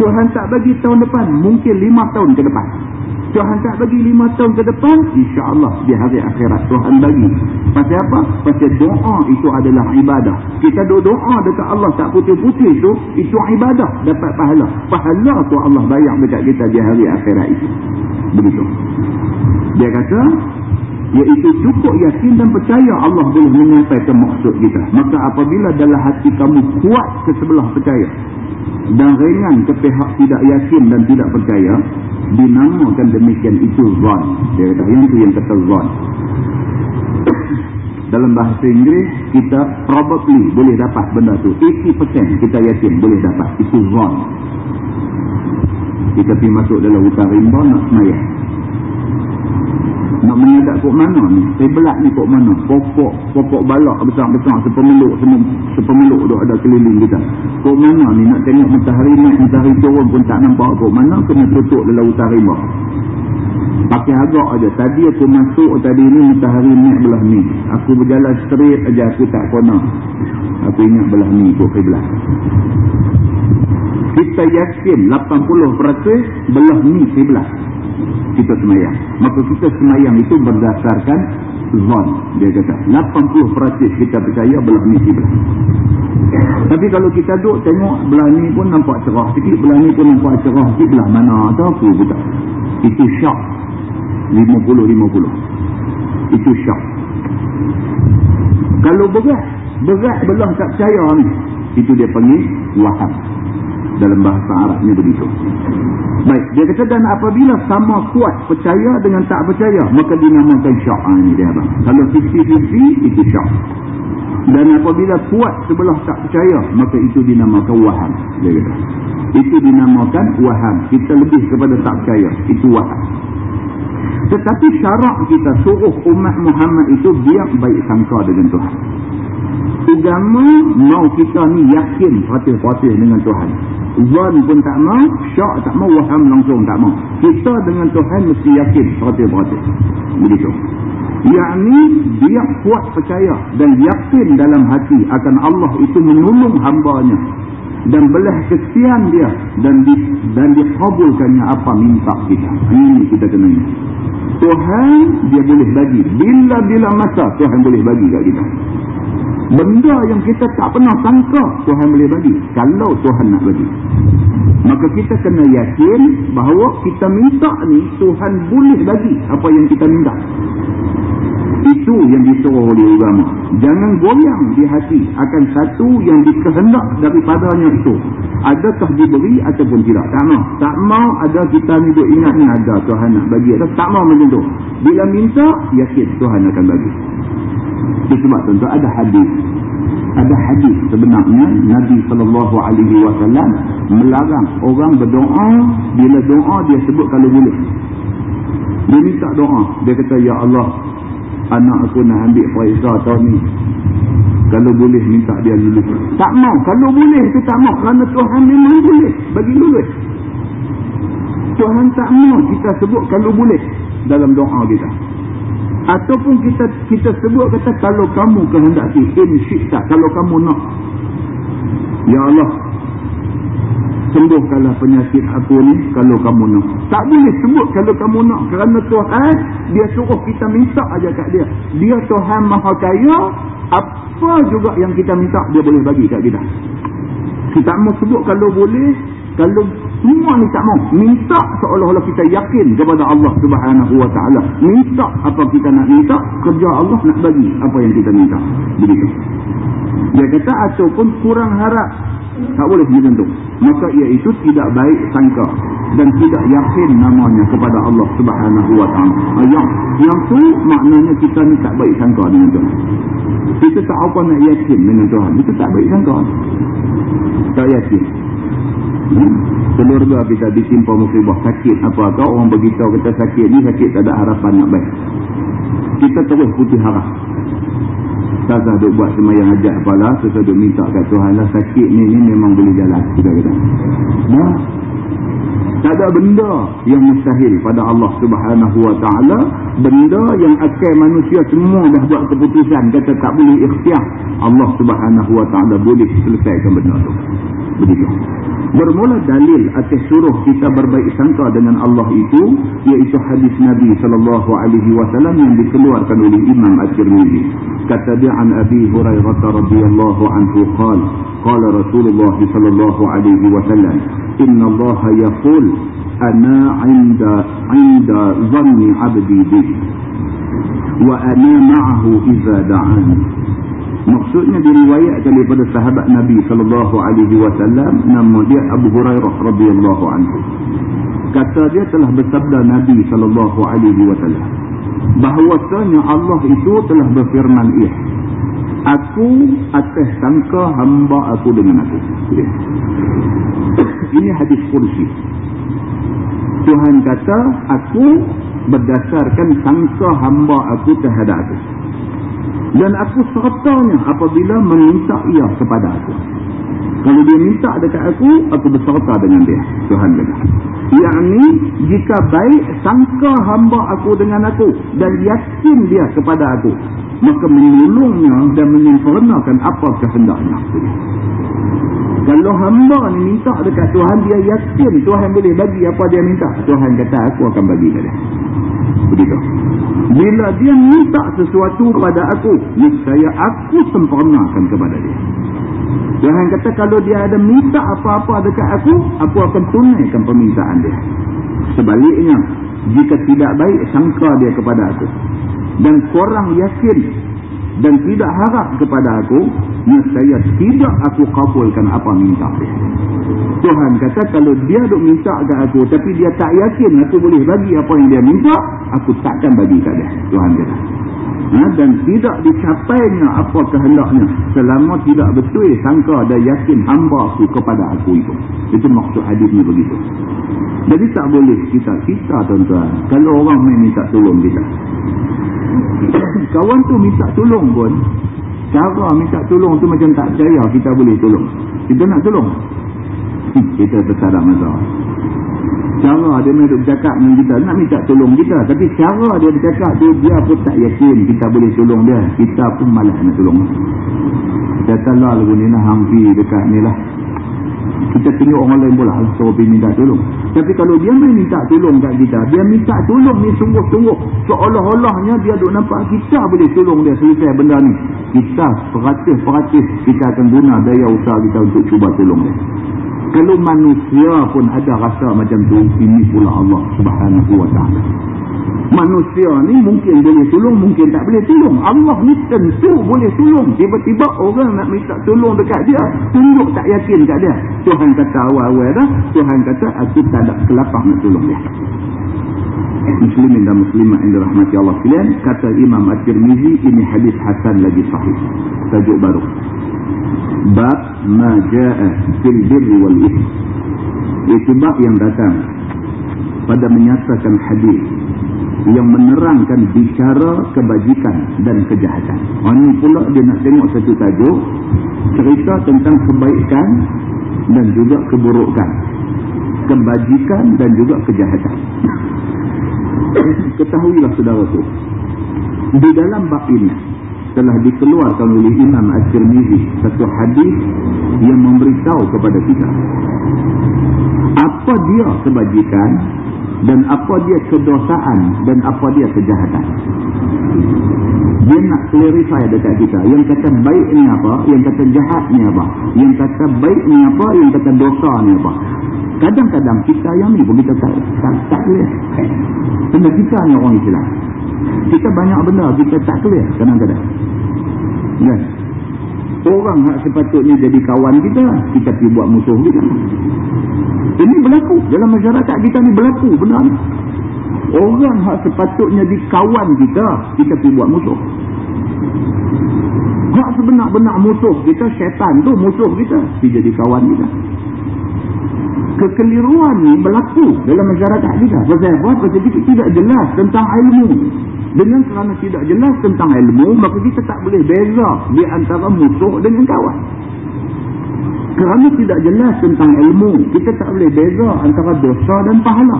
Tuhan tak bagi tahun depan, mungkin lima tahun ke depan. Tuhan tak bagi lima tahun ke depan, insyaAllah di hari akhirat Tuhan bagi. Pasal apa? Pasal doa itu adalah ibadah. Kita doa dekat Allah tak putih-putih itu, itu ibadah. Dapat pahala. Pahala tu Allah bayar dekat kita di hari akhirat itu. Begitu. Dia kata, iaitu cukup yakin dan percaya Allah boleh menyampaikan maksud kita. Maka apabila dalam hati kamu kuat ke sebelah percaya, dan ringan ke pihak tidak yakin dan tidak percaya dinamakan demikian itu zon. Dia kata yang tu yang kata zon. Dalam bahasa Inggeris kita probably boleh dapat benda tu. 80% kita yakin boleh dapat. Itu zon. Kita pergi masuk dalam hutan rimba nak semayang nak menyadak kok mana ni? Sebelah ni kok mana. Pokok pokok balak besar-besar sepemeluk semua sepemeluk tu ada keliling kita. Kok mana ni nak tengok matahari naik matahari turun pun tak nampak kok mana kena tutup dalam hutan rimba pakai agak aja. Tadi aku masuk tadi ni matahari naik belah ni. Aku berjalan straight aja aku tak kena. Aku ingat belah ni kok kiblat. Kita yakin 80% belah ni kiblat kita semayang. Maka kita semayang itu berdasarkan zon. Dia kata 80% kita percaya belah ni belah. Tapi kalau kita duduk tengok belah ni pun nampak cerah sikit. Belah ni pun nampak cerah sikit. Belah mana atau apa pun Itu syak. 50-50. Itu syak. Kalau berat. Berat belah tak percaya ni. Itu dia panggil wahab dalam bahasa Arabnya begitu. Baik, dia kata dan apabila sama kuat percaya dengan tak percaya, maka dinamakan syak. Ha, ini dia abang. Kalau 50-50, itu syak. Dan apabila kuat sebelah tak percaya, maka itu dinamakan waham. Dia kata. Itu dinamakan waham. Kita lebih kepada tak percaya. Itu waham. Tetapi syarak kita suruh umat Muhammad itu biar baik sangka dengan Tuhan. Agama mau kita ni yakin patih-patih dengan Tuhan. Zon pun tak mau, syak tak mau, waham langsung tak mau. Kita dengan Tuhan mesti yakin patih-patih. Begitu. Yang ni dia kuat percaya dan yakin dalam hati akan Allah itu menolong hambanya dan belah kesian dia dan di, dan dikabulkannya apa minta kita. Ini kita kena ingat. Tuhan dia boleh bagi. Bila-bila masa Tuhan boleh bagi kat kita. Benda yang kita tak pernah sangka Tuhan boleh bagi. Kalau Tuhan nak bagi. Maka kita kena yakin bahawa kita minta ni Tuhan boleh bagi apa yang kita minta. Itu yang disuruh oleh agama. Jangan goyang di hati akan satu yang dikehendak daripadanya itu. Adakah diberi ataupun tidak. Tak mau. Tak mau ada kita ni duk ingat ni ada Tuhan nak bagi. Ada. Tak mau macam tu. Bila minta, yakin Tuhan akan bagi. Itu sebab ada hadis. Ada hadis sebenarnya Nabi SAW melarang orang berdoa bila doa dia sebut kalau boleh. Dia minta doa. Dia kata, Ya Allah, anak aku nak ambil Faizah tahun ni kalau boleh minta dia lulus tak mau kalau boleh tu tak mau kerana Tuhan memang boleh bagi lulus Tuhan tak mau kita sebut kalau boleh dalam doa kita ataupun kita kita sebut kata kalau kamu kehendaki in syikta kalau kamu nak Ya Allah sembuhkanlah penyakit aku ni kalau kamu nak. Tak boleh sebut kalau kamu nak kerana Tuhan dia suruh kita minta aja kat dia. Dia Tuhan Maha Kaya, apa juga yang kita minta dia boleh bagi kat kita. Kita mau sebut kalau boleh, kalau semua ni tak mau minta seolah-olah kita yakin kepada Allah Subhanahu Wa Taala. Minta apa kita nak minta, kerja Allah nak bagi apa yang kita minta. Begitu. Dia kata ataupun kurang harap tak boleh macam tu. Maka iaitu tidak baik sangka dan tidak yakin namanya kepada Allah Subhanahu wa taala. Yang yang tu maknanya kita ni tak baik sangka dengan Tuhan. Kita tak apa nak yakin dengan Tuhan. Kita tak baik sangka. Tak yakin. Hmm? Keluarga kita ditimpa musibah sakit apa kau orang beritahu kita sakit ni sakit tak ada harapan nak baik. Kita terus putih harap. Ustazah duk buat semayang hajat kepala Ustazah duk minta kat Tuhan lah Sakit ni ni memang boleh jalan Kita kata Nah Tak ada benda yang mustahil pada Allah subhanahu wa ta'ala. Benda yang akan manusia semua dah buat keputusan. Kata tak boleh ikhtiar. Allah subhanahu wa ta'ala boleh selesaikan benda tu. Begitu. Bermula dalil atas suruh kita berbaik sangka dengan Allah itu. Iaitu hadis Nabi SAW yang dikeluarkan oleh Imam Al-Tirmidhi. Kata dia an Abi Hurairah radhiyallahu anhu qala qala Rasulullah sallallahu alaihi wasallam inna Allah yaqul 'inda 'inda dhanni 'abdi bi wa ana ma'ahu idza da'ani maksudnya diriwayatkan daripada sahabat Nabi sallallahu alaihi wasallam nama dia Abu Hurairah radhiyallahu anhu. Kata dia telah bersabda Nabi sallallahu alaihi wasallam bahwasanya Allah itu telah berfirman ia aku atas sangka hamba aku dengan aku <coughs> ini hadis kursi Tuhan kata aku berdasarkan sangka hamba aku terhadap aku. Dan aku sertanya apabila meminta ia kepada aku. Kalau dia minta dekat aku aku berserta dengan dia Tuhan kata. Yakni jika baik sangka hamba aku dengan aku dan yakin dia kepada aku maka menolongnya dan menyempurnakan apa kehendaknya kalau hamba ni minta dekat Tuhan dia yakin Tuhan boleh bagi apa dia minta. Tuhan kata aku akan bagi dia. Begitu. Bila dia minta sesuatu pada aku saya aku sempurnakan kepada dia. Tuhan kata kalau dia ada minta apa-apa dekat aku aku akan tunaikan permintaan dia. Sebaliknya jika tidak baik sangka dia kepada aku. Dan korang yakin dan tidak harap kepada aku saya tidak aku kabulkan apa minta. Tuhan kata kalau dia duk minta ke aku tapi dia tak yakin aku boleh bagi apa yang dia minta aku takkan bagi kat dia. Tuhan kata. Ha? dan tidak dicapainya apa kehendaknya selama tidak betul sangka dan yakin hamba aku kepada aku itu. Itu maksud hadisnya begitu. Jadi tak boleh kita kita tuan-tuan. Kalau orang main minta tolong kita <coughs> kawan tu minta tolong pun. Cara minta tolong tu macam tak percaya kita boleh tolong. Kita nak tolong. <laughs> Kita tetap ada masalah. Cara dia main bercakap dengan kita nak minta tolong kita. Tapi cara dia bercakap tu dia pun tak yakin kita boleh tolong dia. Kita pun malas nak tolong. Kata lah lagu ni lah hampir dekat ni lah kita tengok orang lain pula suruh pergi minta tolong? Tapi kalau dia main minta tolong kat kita dia minta tolong ni sungguh-sungguh. Seolah-olahnya dia duk nampak kita boleh tolong dia selesai benda ni. Kita peratus-peratus kita akan guna daya usaha kita untuk cuba tolong dia. Kalau manusia pun ada rasa macam tu ini pula Allah subhanahu wa ta'ala manusia ni mungkin boleh tolong mungkin tak boleh tolong. Allah ni tentu boleh tolong. Tiba-tiba orang nak minta tolong dekat dia tunjuk tak yakin kat dia. Tuhan kata awal-awal dah. Tuhan kata aku tak ada kelapang nak tolong dia. Muslimin dan muslimah yang dirahmati Allah sekalian kata Imam At-Tirmizi ini hadis hasan lagi sahih. Tajuk baru. Bab ma jaa fil birri wal ithm itu bab yang datang pada menyatakan hadis yang menerangkan bicara kebajikan dan kejahatan. Ini pula dia nak tengok satu tajuk cerita tentang kebaikan dan juga keburukan. Kebajikan dan juga kejahatan. Ketahuilah saudara tu. Di dalam bab ini telah dikeluarkan oleh Imam Al-Tirmizi satu hadis yang memberitahu kepada kita apa dia kebajikan dan apa dia kedosaan dan apa dia kejahatan? Dia nak clarify dekat kita. Yang kata baik ni apa yang kata jahat ni apa yang kata baik ni apa yang kata dosa ni apa. Kadang-kadang kita yang ni pun kita tak tak, tak clear. Benda kita ni orang Islam. Kita banyak benda kita tak clear kadang-kadang. Kan orang yang sepatutnya jadi kawan kita kita pergi buat musuh kita. Ini berlaku. Dalam masyarakat kita ni berlaku benar. Orang yang sepatutnya di kawan kita kita pergi buat musuh. Hak sebenar-benar musuh kita syaitan tu musuh kita dia jadi kawan kita. Kekeliruan ni berlaku dalam masyarakat kita. Sebab apa? sebab kita tidak jelas tentang ilmu dengan kerana tidak jelas tentang ilmu maka kita tak boleh beza di antara musuh dengan kawan Kerana tidak jelas tentang ilmu, kita tak boleh beza antara dosa dan pahala.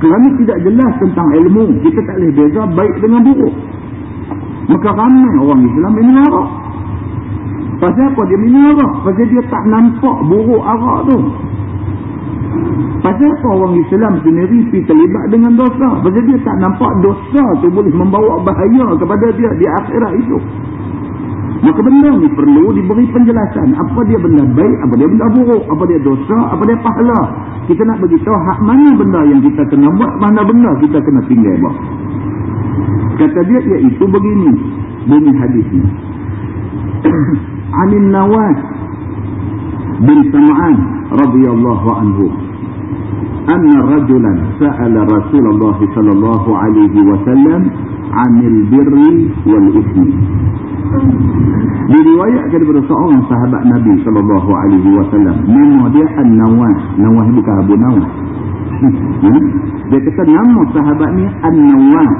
Kerana tidak jelas tentang ilmu, kita tak boleh beza baik dengan buruk. Maka ramai orang Islam ini arak. Pasal apa dia minum arak? Pasal dia tak nampak buruk arak tu. Pasal apa orang Islam sendiri pergi terlibat dengan dosa? Pasal dia tak nampak dosa tu boleh membawa bahaya kepada dia di akhirat itu. Maka benda ni perlu diberi penjelasan. Apa dia benda baik, apa dia benda buruk, apa dia dosa, apa dia pahala. Kita nak beritahu hak mana benda yang kita kena buat, mana benda kita kena tinggal buat. Kata dia iaitu begini. Bunyi hadis ni. <clears throat> Anin Nawas bin Sam'an radhiyallahu anhu. Anna rajulan sa'ala Rasulullah sallallahu alaihi wasallam 'anil birri wal ithmi. Diriwayatkan daripada seorang sahabat Nabi sallallahu alaihi wasallam. Nama dia An-Nawas. Nawas bukan Abu Nawas. Hmm? Dia kata nama sahabat ni An-Nawas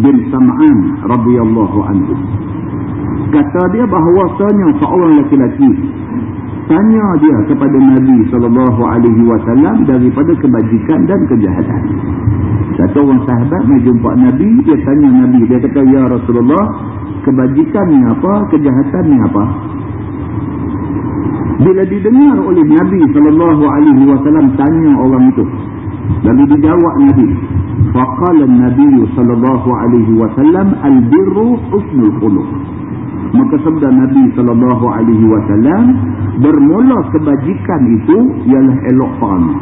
bin Sam'an radhiyallahu anhu. Kata dia bahawasanya seorang lelaki tanya dia kepada Nabi wasallam daripada kebajikan dan kejahatan. Satu orang sahabat mai jumpa Nabi, dia tanya Nabi, dia kata ya Rasulullah, kebajikan ni apa, kejahatan ni apa? Bila didengar oleh Nabi wasallam tanya orang itu, lalu dijawab Nabi, faqala Nabi wasallam al-birru husnul khuluq. Maka sabda Nabi sallallahu alaihi wasallam bermula kebajikan itu ialah elok perangai.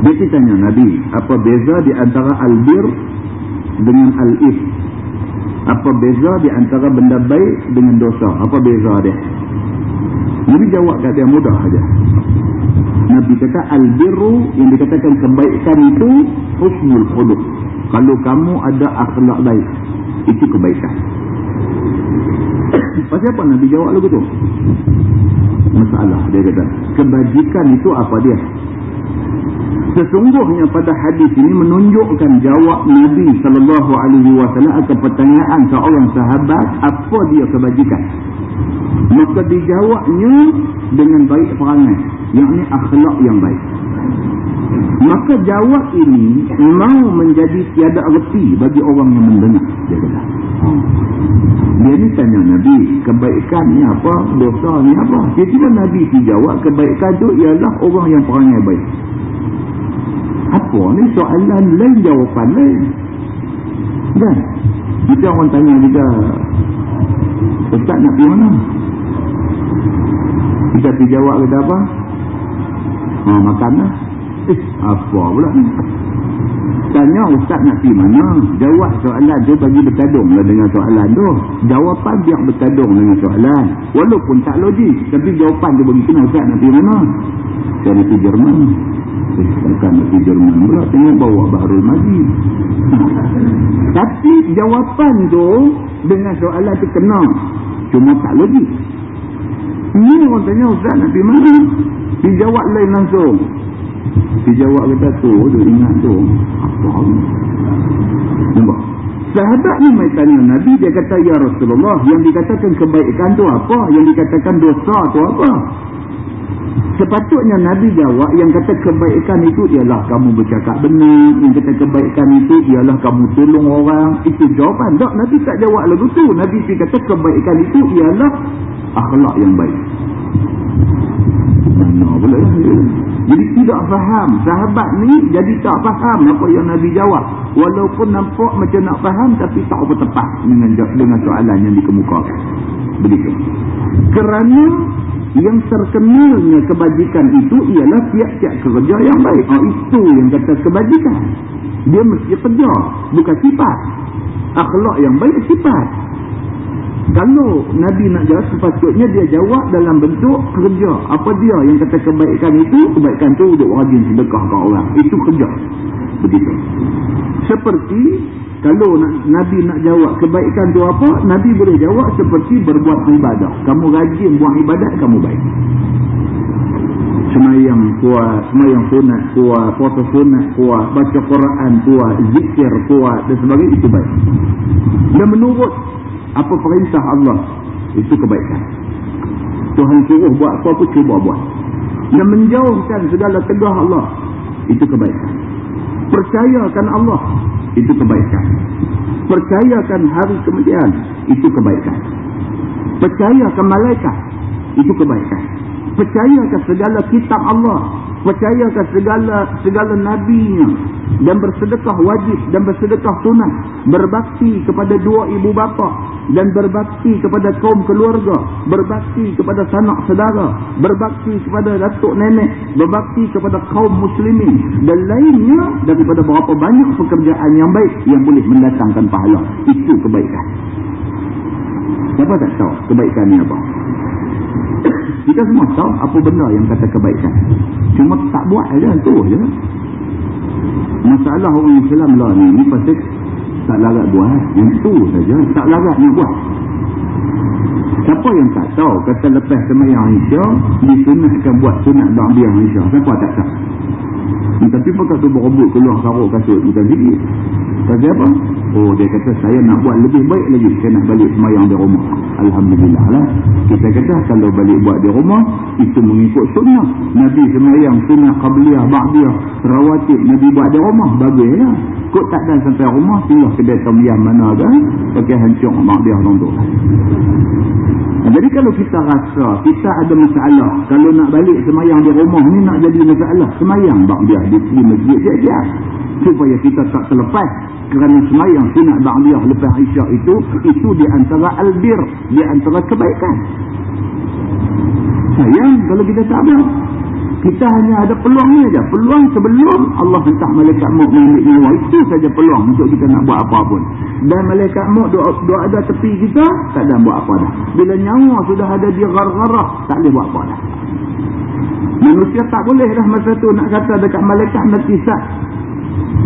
Dia tanya Nabi, apa beza di antara al-bir dengan al-if? Apa beza di antara benda baik dengan dosa? Apa beza dia? Nabi jawab kat dia mudah saja. Nabi kata al-birru yang dikatakan kebaikan itu husnul khuluq. Kalau kamu ada akhlak baik, itu kebaikan. Pasal apa Nabi jawab lagu tu? Masalah dia kata. Kebajikan itu apa dia? Sesungguhnya pada hadis ini menunjukkan jawab Nabi sallallahu alaihi wasallam pertanyaan seorang sahabat apa dia kebajikan. Maka dijawabnya dengan baik perangai, yakni akhlak yang baik. Maka jawab ini mau menjadi tiada erti bagi orang yang mendengar. Dia kata. Dia ni tanya Nabi, kebaikan ni apa, dosa ni apa? Jadi Nabi dijawab kebaikan tu ialah orang yang perangai baik. Apa ni soalan lain jawapan lain. Kan? Kita orang tanya juga. Ustaz nak pergi mana? Kita pergi jawab kata apa? Ha, makan lah. Eh, apa pula ni? Tanya Ustaz nak pergi mana? Jawab soalan tu bagi berkadung lah dengan soalan tu. Jawapan biar berkadung dengan soalan. Walaupun tak logik. Tapi jawapan tu bagi kena Ustaz nak pergi mana? Saya nak pergi Jerman. Bukan pergi Jerman pula. Tengok bawa Baharul Majid. <laughs> Tapi jawapan tu dengan soalan tu kena. Cuma tak logik. Ini orang tanya Ustaz nak pergi mana? Dijawab lain langsung. Dijawab kata tu. Dia ingat tu. Nampak? Sahabat ni mai tanya Nabi. Dia kata Ya Rasulullah. Yang dikatakan kebaikan tu apa? Yang dikatakan dosa tu apa? Sepatutnya Nabi jawab yang kata kebaikan itu ialah kamu bercakap benar. Yang kata kebaikan itu ialah kamu tolong orang. Itu jawapan. Tak, Nabi tak jawab lagu tu. Nabi kata kebaikan itu ialah akhlak yang baik. Mana pula ya? Jadi tidak faham. Sahabat ni jadi tak faham apa yang Nabi jawab. Walaupun nampak macam nak faham tapi tak apa tepat dengan, dengan soalan yang dikemukakan. Begitu. Kerana yang terkenalnya kebajikan itu ialah tiap-tiap kerja yang baik. Oh, itu yang kata kebajikan. Dia mesti kerja. Bukan sifat. Akhlak yang baik sifat. Kalau Nabi nak jawab sepatutnya dia jawab dalam bentuk kerja. Apa dia yang kata kebaikan itu? Kebaikan itu untuk rajin sedekah ke orang. Itu kerja. Begitu. Seperti kalau Nabi nak jawab kebaikan tu apa, Nabi boleh jawab seperti berbuat ibadah. Kamu rajin buat ibadat, kamu baik. Semayang kuat, semayang sunat kuat, puasa sunat kuat, baca Quran kuat, zikir kuat dan sebagainya, itu baik. Dan menurut apa perintah Allah, itu kebaikan. Tuhan suruh buat apa-apa cuba buat. Dan menjauhkan segala tegah Allah. Itu kebaikan. Percayakan Allah. Itu kebaikan. Percayakan hari kemudian. Itu kebaikan. Percayakan malaikat. Itu kebaikan. Percayakan segala kitab Allah percayakan segala segala nabinya. Dan bersedekah wajib dan bersedekah sunnah. Berbakti kepada dua ibu bapa dan berbakti kepada kaum keluarga. Berbakti kepada sanak saudara. Berbakti kepada datuk nenek. Berbakti kepada kaum muslimin. Dan lainnya daripada berapa banyak pekerjaan yang baik yang boleh mendatangkan pahala. Itu kebaikan. Siapa tak tahu kebaikan ni apa kita semua tahu apa benda yang kata kebaikan. Cuma tak buat aja tu je. Masalah orang Islam lah ni, ni pasal tak larat buat. Yang tu saja, tak larat nak buat. Siapa yang tak tahu kata lepas semayang Isya, disunatkan buat sunat ba'biyah Isya. Siapa tak tahu? Tapi pun tu berebut keluar saruk kasut bukan sikit. Tapi apa? Oh dia kata saya nak buat lebih baik lagi. Saya nak balik semayang di rumah. Alhamdulillah lah. Kita kata kalau balik buat di rumah. Itu mengikut sunnah. Nabi semayang sunnah qabliyah ba'diyah. Rawatib Nabi buat di rumah. Bagus lah. Kok tak ada sampai rumah. Tinggal kedai tomiyah mana kan. Pakai hancur ba'diyah nonton. Jadi kalau kita rasa kita ada masalah. Kalau nak balik semayang di rumah ni nak jadi masalah. Semayang ba'diyah di, di masjid siap-siap. Supaya kita tak terlepas kerana semayang sunat ba'liyah lepas Aisyah itu itu di antara albir di antara kebaikan. Sayang kalau kita tak ada kita hanya ada peluang ni saja. Peluang sebelum Allah hentak malaikat maut mengambil nyawa. Itu saja peluang untuk kita nak buat apa pun. Dan malaikat maut dua, dua ada tepi kita tak ada buat apa dah. Bila nyawa sudah ada di gar-garah tak boleh buat apa dah. Manusia tak boleh dah masa tu nak kata dekat malaikat nanti sat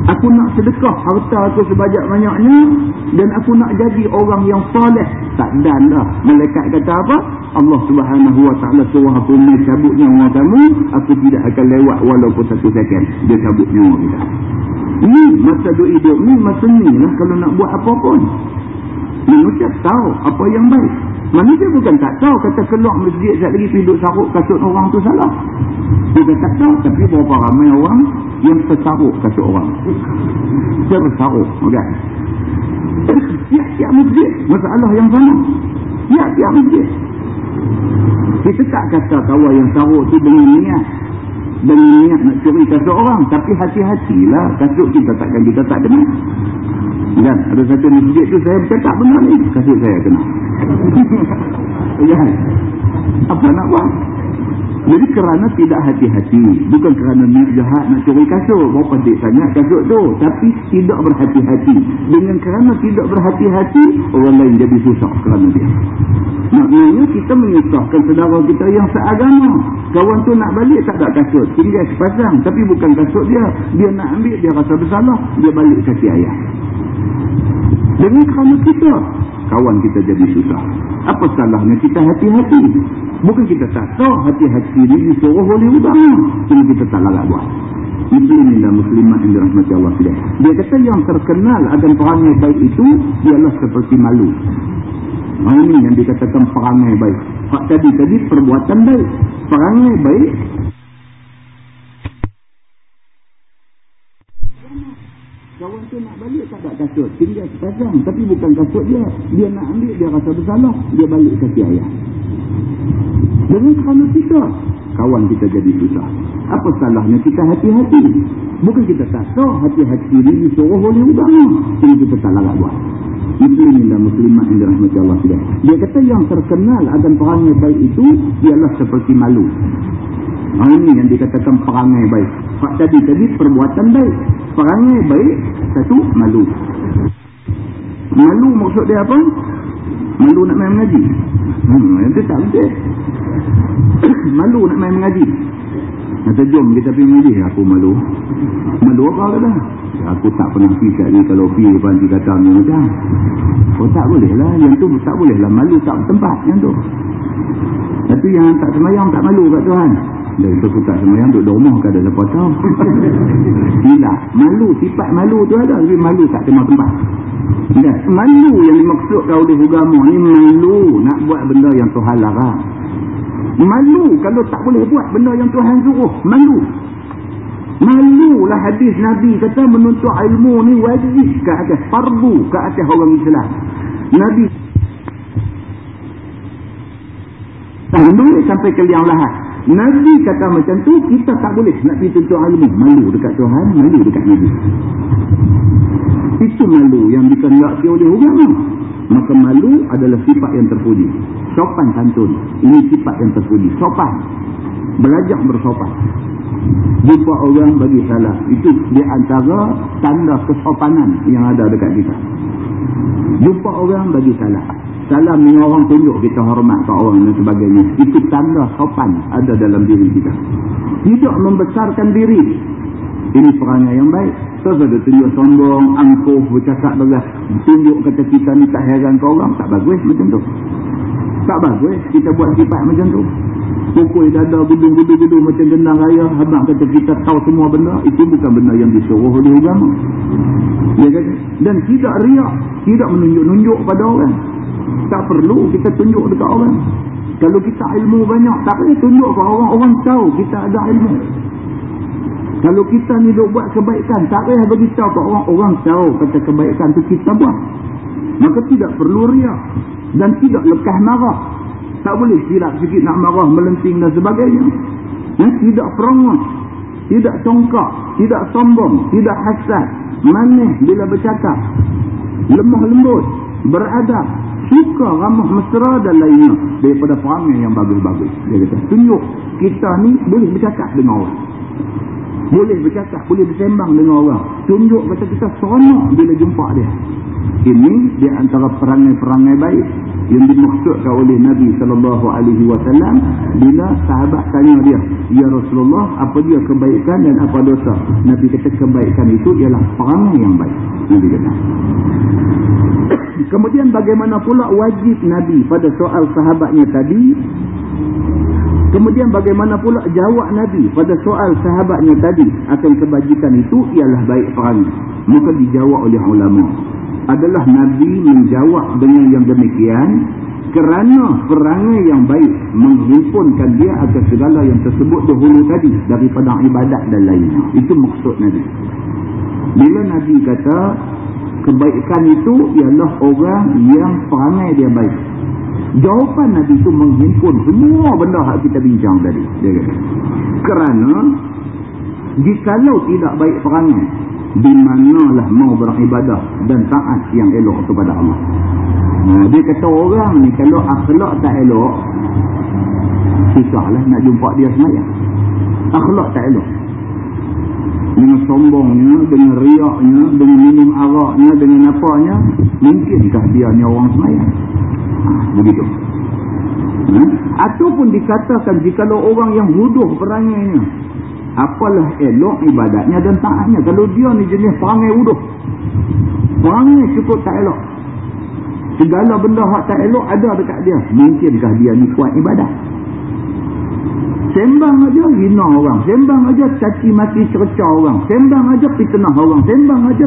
Aku nak sedekah harta aku sebanyak banyaknya dan aku nak jadi orang yang soleh. Tak dan dah. Malaikat kata apa? Allah Subhanahu Wa Taala suruh aku mencabut nyawa kamu, aku tidak akan lewat walaupun satu second. Dia cabut nyawa kita. Ini masa duk hidup ni masa ni lah kalau nak buat apa pun. Manusia tahu apa yang baik. Manusia bukan tak tahu kata keluar masjid sekejap lagi duduk saruk kasut orang tu salah. Bukan tak tahu tapi berapa ramai orang yang tersaruk kasut orang. Tersaruk. Okay. Tiap-tiap masjid masalah yang sama. Tiap-tiap masjid. Kita tak kata kawan yang saruk tu dengan niat. Dengan niat nak curi kasut orang. Tapi hati-hatilah kasut kita takkan kita tak dengar. Dan ada satu masjid tu saya bercakap benar ni. Kasut saya kena. <laughs> ya. Apa nak buat? Jadi kerana tidak hati-hati. Bukan kerana niat jahat nak curi kasut. Berapa dik sangat kasut tu. Tapi tidak berhati-hati. Dengan kerana tidak berhati-hati. Orang lain jadi susah kerana dia. Maknanya kita menyusahkan saudara kita yang seagama. Kawan tu nak balik tak ada kasut. Tinggal sepasang. Tapi bukan kasut dia. Dia nak ambil. Dia rasa bersalah. Dia balik kasih ayah. Dengan kerana kita, kawan kita jadi susah. Apa salahnya kita hati-hati? Bukan kita tak hati-hati ini disuruh oleh udara. Cuma kita tak larat buat. Muslimin dan muslimat yang dirahmati Allah tidak. Dia kata yang terkenal akan perangai baik itu, ialah seperti malu. Ini yang dikatakan perangai baik. Hak tadi-tadi perbuatan baik. Perangai baik Kawan tu nak balik tak ada kasut. Tinggal sepasang. Tapi bukan kasut dia. Dia nak ambil, dia rasa bersalah. Dia balik kasih ayah. Dengan kerana kita, kawan kita jadi susah. Apa salahnya kita hati-hati? Bukan kita tak tahu hati-hati ini disuruh oleh agama. Ini kita tak larat buat. Muslimin dan muslimat yang dirahmati Allah sudah. Dia kata yang terkenal akan perangai baik itu ialah seperti malu. Ha, ini yang dikatakan perangai baik. Hak tadi-tadi perbuatan baik. Perangai baik, satu, malu. Malu maksud dia apa? Malu nak main mengaji. Hmm, itu tak betul. malu nak main mengaji. Kata jom kita pergi mengaji. Aku malu. Malu apa kata? Aku tak pernah pergi ni kalau pergi depan dia kata ni macam. Oh tak boleh lah. Yang tu tak boleh lah. Malu tak bertempat yang tu. Tapi yang tak semayang tak malu kat Tuhan. Dan itu aku tak semayang duduk rumah ke ada siapa tahu. <laughs> Tidak. Malu. Sifat malu tu ada. Tapi malu tak tempat-tempat. Dan malu yang dimaksudkan oleh agama ni malu nak buat benda yang Tuhan larang. Malu kalau tak boleh buat benda yang Tuhan suruh. Malu. Malulah hadis Nabi kata menuntut ilmu ni wajib ke atas fardu ke atas orang Islam. Nabi Malu sampai ke liang lahat. Nabi kata macam tu, kita tak boleh nak pergi tuntut ilmu. Malu dekat Tuhan, malu dekat Nabi. Itu malu yang dikendaki oleh orang. Maka malu adalah sifat yang terpuji. Sopan santun. Ini sifat yang terpuji. Sopan. Belajar bersopan. Jumpa orang bagi salah. Itu di antara tanda kesopanan yang ada dekat kita. Jumpa orang bagi salah. Salam ni orang tunjuk kita hormat ke orang dan sebagainya. Itu tanda sopan ada dalam diri kita. Tidak membesarkan diri. Ini perangai yang baik. Terus ada tunjuk sombong, angkuh, bercakap beras. Tunjuk kata kita ni tak heran ke orang. Tak bagus macam tu. Tak bagus kita buat sifat macam tu. Pukul dada, gedung-gedung-gedung macam gendang raya. Habang kata kita tahu semua benda. Itu bukan benda yang disuruh oleh agama. Ya kan? Dan tidak riak. Tidak menunjuk-nunjuk pada orang. Tak perlu kita tunjuk dekat orang. Kalau kita ilmu banyak, tak payah tunjuk ke orang. Orang tahu kita ada ilmu. Kalau kita ni duk buat kebaikan, tak payah beritahu ke orang. Orang tahu kata kebaikan tu kita buat. Maka tidak perlu riak. Dan tidak lekas marah. Tak boleh silap sikit nak marah, melenting dan sebagainya. Ya, tidak perangah. Tidak congkak. Tidak sombong. Tidak hasad. Manis bila bercakap. Lemah lembut. Beradab. Suka ramah mesra dan lainnya. Daripada perangai yang bagus-bagus. Dia kata, tunjuk kita ni boleh bercakap dengan orang. Boleh bercakap, boleh bersembang dengan orang. Tunjuk kata kita seronok bila jumpa dia. Ini di antara perangai-perangai baik yang dimaksudkan oleh Nabi sallallahu alaihi wasallam bila sahabat tanya dia, "Ya Rasulullah, apa dia kebaikan dan apa dosa?" Nabi kata kebaikan itu ialah perangai yang baik. Nabi kata. Kemudian bagaimana pula wajib Nabi pada soal sahabatnya tadi Kemudian bagaimana pula jawab Nabi pada soal sahabatnya tadi akan kebajikan itu ialah baik perangai. Maka dijawab oleh ulama. Adalah Nabi menjawab dengan yang demikian kerana perangai yang baik menghimpunkan dia akan segala yang tersebut dahulu tadi daripada ibadat dan lainnya. Itu maksud Nabi. Bila Nabi kata kebaikan itu ialah orang yang perangai dia baik. Jawapan Nabi itu menghimpun semua benda yang kita bincang tadi. Kerana, jikalau tidak baik perangai, di manalah mau beribadah dan taat yang elok kepada Allah. Nah, dia kata orang ni kalau akhlak tak elok, susahlah nak jumpa dia semayang. Akhlak tak elok. Dengan sombongnya, dengan riaknya, dengan minum araknya, dengan apanya, mungkinkah dia ni orang semayang? begitu hmm? ataupun dikatakan jika orang yang huduh perangainya apalah elok ibadatnya dan taatnya. Kalau dia ni jenis perangai huduh perangai cukup tak elok. Segala benda yang tak elok ada dekat dia. Mungkinkah dia ni kuat ibadat? Sembang aja hina orang. Sembang aja caci mati cerca orang. Sembang aja fitnah orang. Sembang aja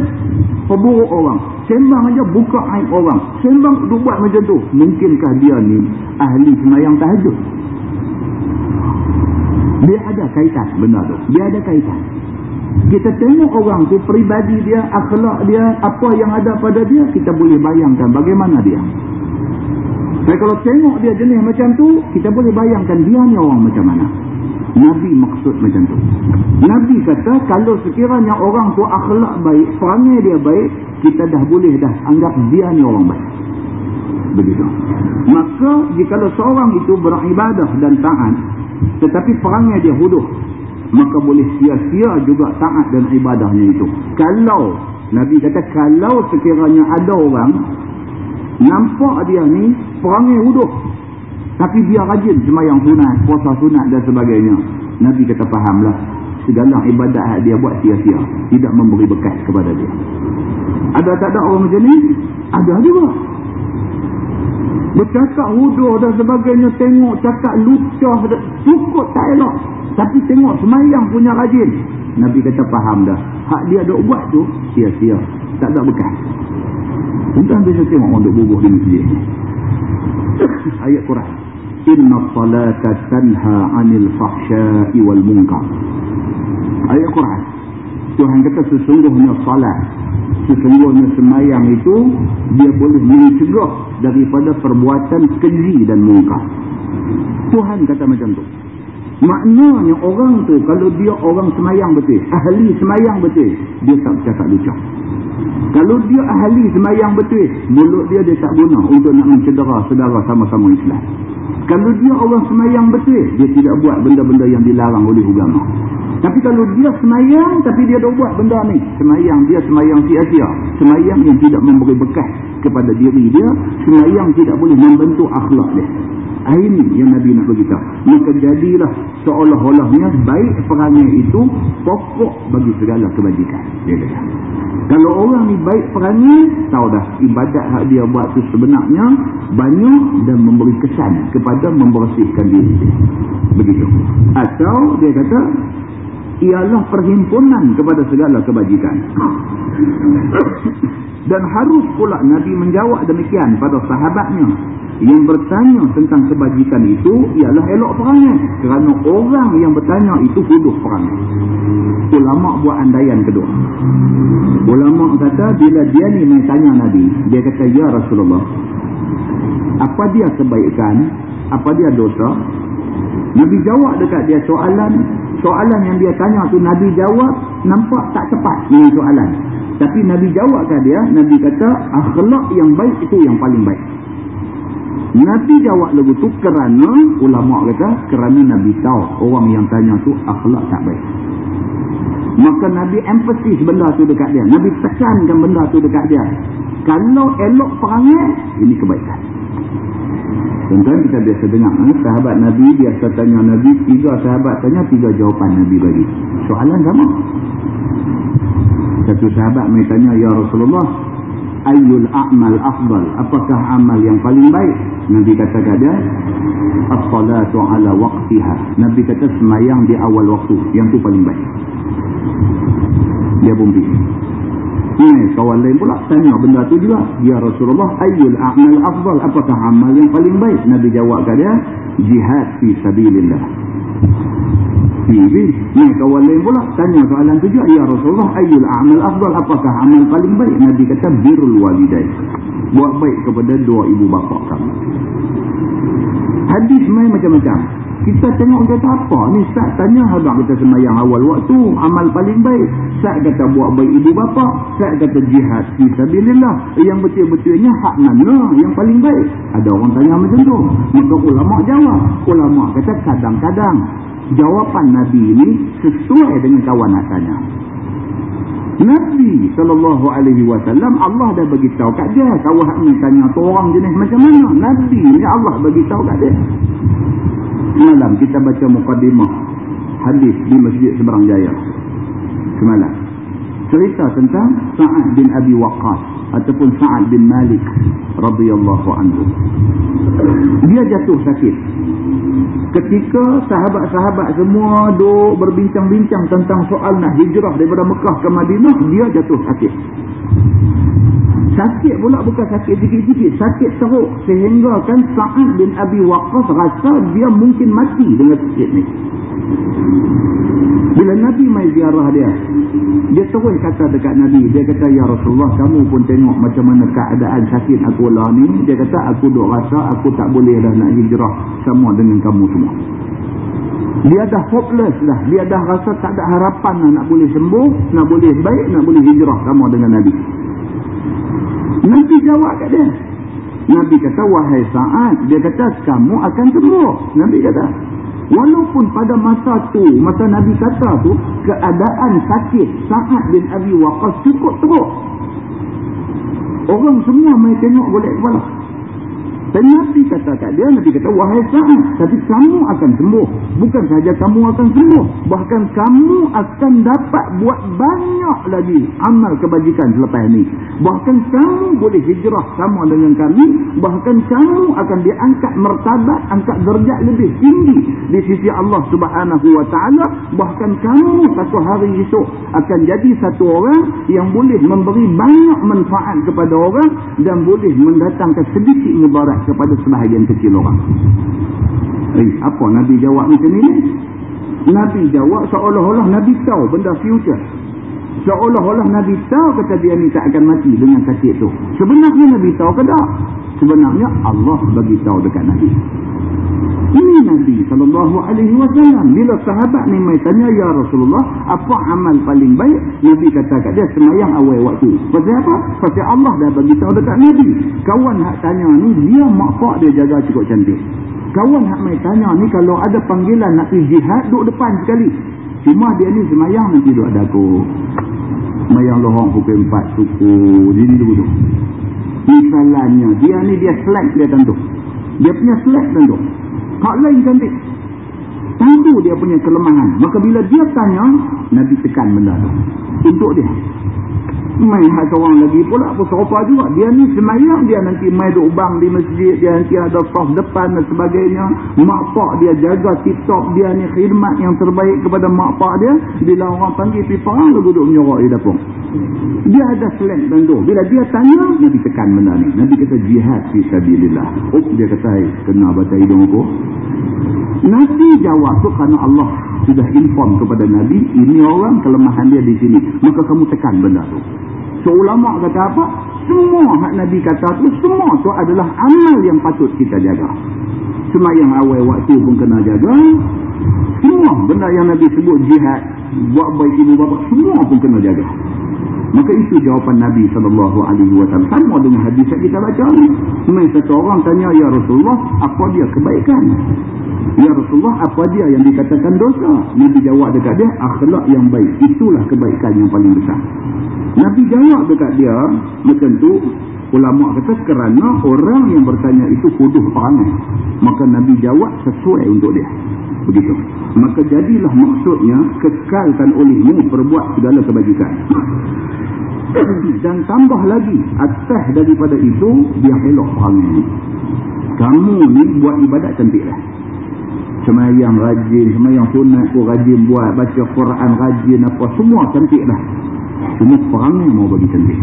peburuk orang. Sembang aja buka aib orang. Sembang duk buat macam tu. Mungkinkah dia ni ahli semayang tahajud dia ada kaitan benda tu dia ada kaitan kita tengok orang tu peribadi dia akhlak dia apa yang ada pada dia kita boleh bayangkan bagaimana dia tapi kalau tengok dia jenis macam tu, kita boleh bayangkan dia ni orang macam mana. Nabi maksud macam tu. Nabi kata, kalau sekiranya orang tu akhlak baik, perangai dia baik, kita dah boleh dah anggap dia ni orang baik. Begitu. Maka, jika seorang itu beribadah dan taat, tetapi perangai dia huduh, maka boleh sia-sia juga taat dan ibadahnya itu. Kalau, Nabi kata, kalau sekiranya ada orang nampak dia ni perangai wuduh tapi dia rajin semayang sunat puasa sunat dan sebagainya. Nabi kata fahamlah segala ibadat dia buat sia-sia. Tidak memberi bekas kepada dia. Ada tak ada orang macam ni? ada juga bercakap wuduh dan sebagainya tengok cakap lucah cukup tak elok. Tapi tengok semayang punya rajin. Nabi kata faham dah. Hak dia duk buat tu sia-sia. Tak ada bekas Bukan biasa tengok orang duk bubuh di masjid. <coughs> Ayat Quran. inna salata tanha 'anil fahsya'i wal munkar. Ayat Quran. Tuhan kata sesungguhnya salat sesungguhnya semayang itu dia boleh mencegah daripada perbuatan keji dan munkar Tuhan kata macam tu. Maknanya orang tu kalau dia orang semayang betul ahli semayang betul dia tak cakap lucah. Kalau dia ahli semayang betul mulut dia dia tak guna untuk nak mencedera saudara sama-sama Islam. Kalau dia orang semayang betul dia tidak buat benda-benda yang dilarang oleh agama tapi kalau dia semayang tapi dia dah buat benda ni semayang dia semayang sia-sia semayang yang tidak memberi bekas kepada diri dia semayang tidak boleh membentuk akhlak dia ini yang Nabi nak beritahu. Maka jadilah seolah-olahnya baik perangai itu pokok bagi segala kebajikan. Dia kata. Kalau orang ni baik perangai, tahu dah ibadat hak dia buat tu sebenarnya banyak dan memberi kesan kepada membersihkan diri. Begitu. Atau dia kata, ialah perhimpunan kepada segala kebajikan. Dan harus pula Nabi menjawab demikian pada sahabatnya yang bertanya tentang kebajikan itu ialah elok perangai. Kerana orang yang bertanya itu huduh perangai. Ulama buat andaian kedua. Ulama kata bila dia ni main tanya Nabi, dia kata, Ya Rasulullah, apa dia kebaikan? Apa dia dosa? Nabi jawab dekat dia soalan soalan yang dia tanya tu Nabi jawab nampak tak tepat dengan soalan. Tapi Nabi jawab kat dia Nabi kata akhlak yang baik itu yang paling baik. Nabi jawab lagu tu kerana ulama kata kerana Nabi tahu orang yang tanya tu akhlak tak baik. Maka Nabi emphasis benda tu dekat dia. Nabi tekankan benda tu dekat dia. Kalau elok perangai ini kebaikan Tuan-tuan kita biasa dengar eh? sahabat Nabi biasa tanya Nabi tiga sahabat tanya tiga jawapan Nabi bagi. Soalan sama. Satu sahabat mai tanya ya Rasulullah ayyul a'mal afdal? Apakah amal yang paling baik? Nabi kata kepada as-salatu ala waqtiha. Nabi kata semayang di awal waktu yang tu paling baik. Dia bumpi Ini kawan lain pula tanya benda tu juga. Ya Rasulullah, ayyul a'mal afdal? Apakah amal yang paling baik? Nabi jawab kepada dia, jihad fi sabilillah. Ini kawan lain pula tanya soalan tu juga. Ya Rasulullah, ayyul a'mal afdal? Apakah amal paling baik? Nabi kata, birul walidai. Buat baik kepada dua ibu bapa kamu. Hadis main macam-macam. Kita tengok kata apa? Ni Sa'ad tanya abang kita semayang awal waktu. Amal paling baik. Sa'ad kata buat baik ibu bapa. Sa'ad kata jihad. Fisabilillah. Yang betul-betulnya hak mana yang paling baik? Ada orang tanya macam tu. Maka ulama jawab. Ulama kata kadang-kadang. Jawapan Nabi ini sesuai dengan kawan nak tanya. Nabi SAW Allah dah bagi tahu kat dia. Kawan ni tanya tu orang jenis macam mana? Nabi ni Allah bagi tahu kat dia semalam kita baca mukaddimah hadis di Masjid Seberang Jaya. Semalam. Cerita tentang Sa'ad bin Abi Waqqas ataupun Sa'ad bin Malik radhiyallahu anhu. Dia jatuh sakit. Ketika sahabat-sahabat semua duk berbincang-bincang tentang soal nak hijrah daripada Mekah ke Madinah, dia jatuh sakit. Sakit pula bukan sakit sikit-sikit. Sakit teruk. Sehingga kan Sa'ad bin Abi Waqqas rasa dia mungkin mati dengan sakit ni. Bila Nabi mai ziarah dia. Dia terus kata dekat Nabi. Dia kata, Ya Rasulullah, kamu pun tengok macam mana keadaan sakit aku lah ni. Dia kata, aku duk rasa aku tak boleh dah nak hijrah sama dengan kamu semua. Dia dah hopeless dah. Dia dah rasa tak ada harapan lah nak boleh sembuh, nak boleh baik, nak boleh hijrah sama dengan Nabi. Nabi jawab kat dia. Nabi kata, wahai Sa'ad. Dia kata, kamu akan sembuh. Nabi kata. Walaupun pada masa tu, masa Nabi kata tu, keadaan sakit Sa'ad bin Abi Waqas cukup teruk. Orang semua main tengok boleh kepala. Dan Nabi kata kat dia, Nabi kata, wahai Sa'ad, tapi kamu akan sembuh. Bukan saja kamu akan sembuh. Bahkan kamu akan dapat buat banyak lagi amal kebajikan selepas ini. Bahkan kamu boleh hijrah sama dengan kami. Bahkan kamu akan diangkat mertabat, angkat derjat lebih tinggi di sisi Allah subhanahu wa ta'ala. Bahkan kamu satu hari esok akan jadi satu orang yang boleh memberi banyak manfaat kepada orang dan boleh mendatangkan sedikit mubarak kepada sebahagian kecil orang. Eh, apa Nabi jawab macam ni? Nabi jawab seolah-olah Nabi tahu benda future. Seolah-olah Nabi tahu kata dia ni tak akan mati dengan sakit tu. Sebenarnya Nabi tahu ke tak? Sebenarnya Allah bagi tahu dekat Nabi. Ini Nabi SAW. Bila sahabat ni mai tanya, Ya Rasulullah, apa amal paling baik? Nabi kata kat dia, semayang awal waktu. Pasal apa? Pasal Allah dah bagi tahu dekat Nabi. Kawan hak tanya ni, dia mak pak dia jaga cukup cantik. Kawan hak mai tanya ni, kalau ada panggilan nak pergi jihad, duduk depan sekali. Cuma dia ni semayang nanti duduk ada aku. Semayang lohong pukul empat suku. Jadi dulu tu. Misalnya, dia ni dia slack dia tentu. Dia punya slack tentu. Hak lain cantik. Tentu dia punya kelemahan. Maka bila dia tanya, Nabi tekan benda tu. Untuk dia main hak seorang lagi pula pun serupa juga dia ni semayang dia nanti main duk bang di masjid dia nanti ada soft depan dan sebagainya mak pak dia jaga tip dia ni khidmat yang terbaik kepada mak pak dia bila orang panggil pergi perang dia duduk menyorok di dapur dia ada dan tu bila dia tanya Nabi tekan benda ni Nabi kata jihad fi sabilillah oh dia kata kena baca hidung aku Nabi jawab tu kerana Allah sudah inform kepada Nabi ini orang kelemahan dia di sini maka kamu tekan benda tu So ulama kata apa? Semua hak Nabi kata tu, semua tu adalah amal yang patut kita jaga. Cuma yang awal waktu pun kena jaga. Semua benda yang Nabi sebut jihad, buat baik ibu bapa, semua pun kena jaga. Maka itu jawapan Nabi SAW. Sama dengan hadis yang kita baca ni. Semua satu orang tanya, Ya Rasulullah, apa dia kebaikan? Ya Rasulullah, apa dia yang dikatakan dosa? Nabi jawab dekat dia, akhlak yang baik. Itulah kebaikan yang paling besar. Nabi jawab dekat dia, macam tu, ulama kata kerana orang yang bertanya itu kuduh perangai. Maka Nabi jawab sesuai untuk dia. Begitu. Maka jadilah maksudnya, kekalkan olehmu perbuat segala kebajikan. <coughs> Dan tambah lagi, atas daripada itu, dia elok perangai. Kamu ni buat ibadat cantiklah semayang rajin, semayang sunat pun rajin buat, baca Quran rajin apa, semua cantik dah. Cuma perangai mau bagi cantik.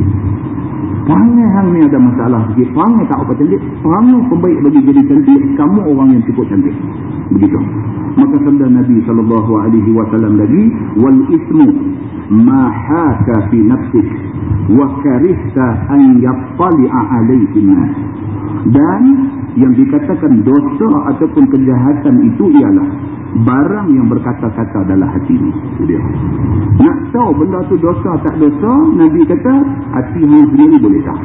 Perangai hang ni ada masalah sikit. Perangai tak apa cantik. Perangai pun baik bagi jadi cantik. Kamu orang yang cukup cantik. Begitu. Maka sabda Nabi SAW lagi, Wal ismu ma haka fi nafsik wa karihta an yattali'a alaihi Dan yang dikatakan dosa ataupun kejahatan itu ialah barang yang berkata-kata dalam hati ini. Dia. Nak tahu benda tu dosa tak dosa, Nabi kata hati hang sendiri boleh tahu.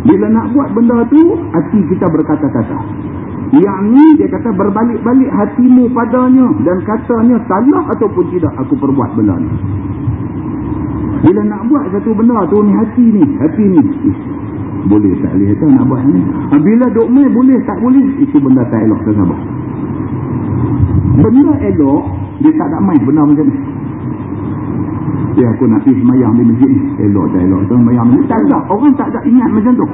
Bila nak buat benda tu, hati kita berkata-kata. Yang ni dia kata berbalik-balik hatimu padanya dan katanya salah ataupun tidak aku perbuat benda ni. Bila nak buat satu benda tu ni hati ni, hati ni boleh tak boleh? Tak nak buat ni. Ha, bila duk main boleh tak boleh? Itu benda tak elok tak sabar benda elok dia tak nak main benda macam ni. Ya aku nak pergi semayang di masjid ni. Elok tak elok tu semayang ni tak ada. Orang tak ada ingat macam tu.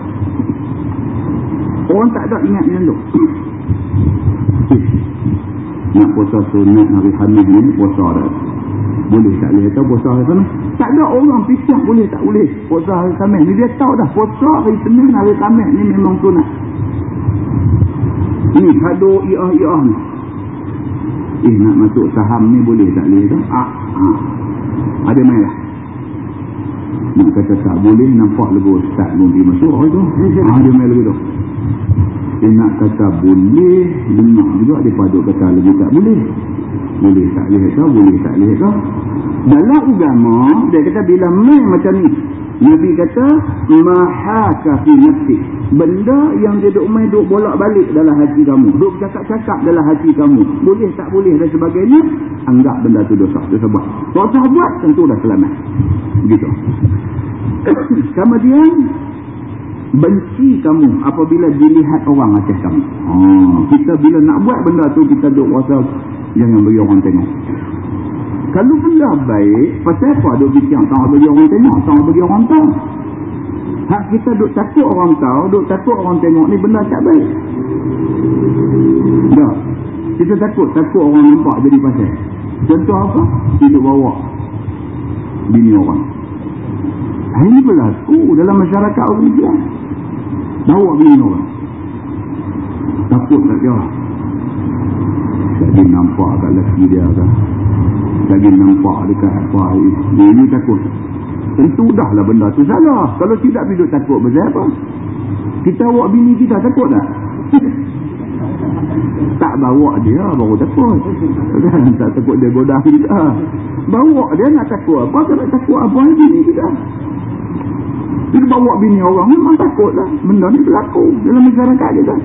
Orang tak ada ingat macam tu. <coughs> Nak puasa sunat hari hamil ni puasa dah boleh tak? Boleh tahu puasa hari Khamis tak ada orang fikir boleh tak boleh puasa hari Khamis ni dia tahu dah puasa hari Senin hari Khamis ni memang sunat. Ni kado iah iah ni. Eh nak masuk saham ni boleh tak boleh tak. Ah, ah. ada main lah nak kata tak boleh nampak lagu ustaz pun pergi masuk. Oh, itu? <laughs> Ah, dia main lagu tu. Dia nak kata boleh dengar juga dia paduk kata lagu tak boleh boleh tak lihat kau boleh tak lihat kau? Dalam agama dia kata bila main macam ni Nabi kata mahaka fi nafsi. Benda yang dia duk main duk bolak balik dalam hati kamu duk cakap-cakap dalam hati kamu boleh tak boleh dan sebagainya anggap benda tu dosa buat. Kalau tak buat tentu dah selamat. Begitu <coughs> kemudian benci kamu apabila dilihat orang atas kamu. Oh, kita bila nak buat benda tu kita duk rasa jangan bagi orang tengok. Kalau benda baik pasal apa duk bincang tak bagi orang tengok? Tak bagi orang tahu. Hak kita duk takut orang tahu duk takut orang tengok ni benda tak baik. Tak kita takut takut orang nampak jadi pasal. Contoh apa? Hidup bawa bini orang. Ini berlaku dalam masyarakat orang Bawa bini orang. Takut tak dia lagi nampak kat lelaki dia kan? Lagi nampak dekat apa dia ni takut. Tentu dah lah benda tu. Salah. Kalau tidak hidup takut. Pasal apa? Kita awak bini kita takut tak? <laughs> Tak bawa dia baru takut. Kan? Tak takut dia godah kita. Bawa dia nak takut apa? Nak takut apa bini kita? Dia bawa bini orang memang takut lah. Benda ni berlaku dalam masyarakat kita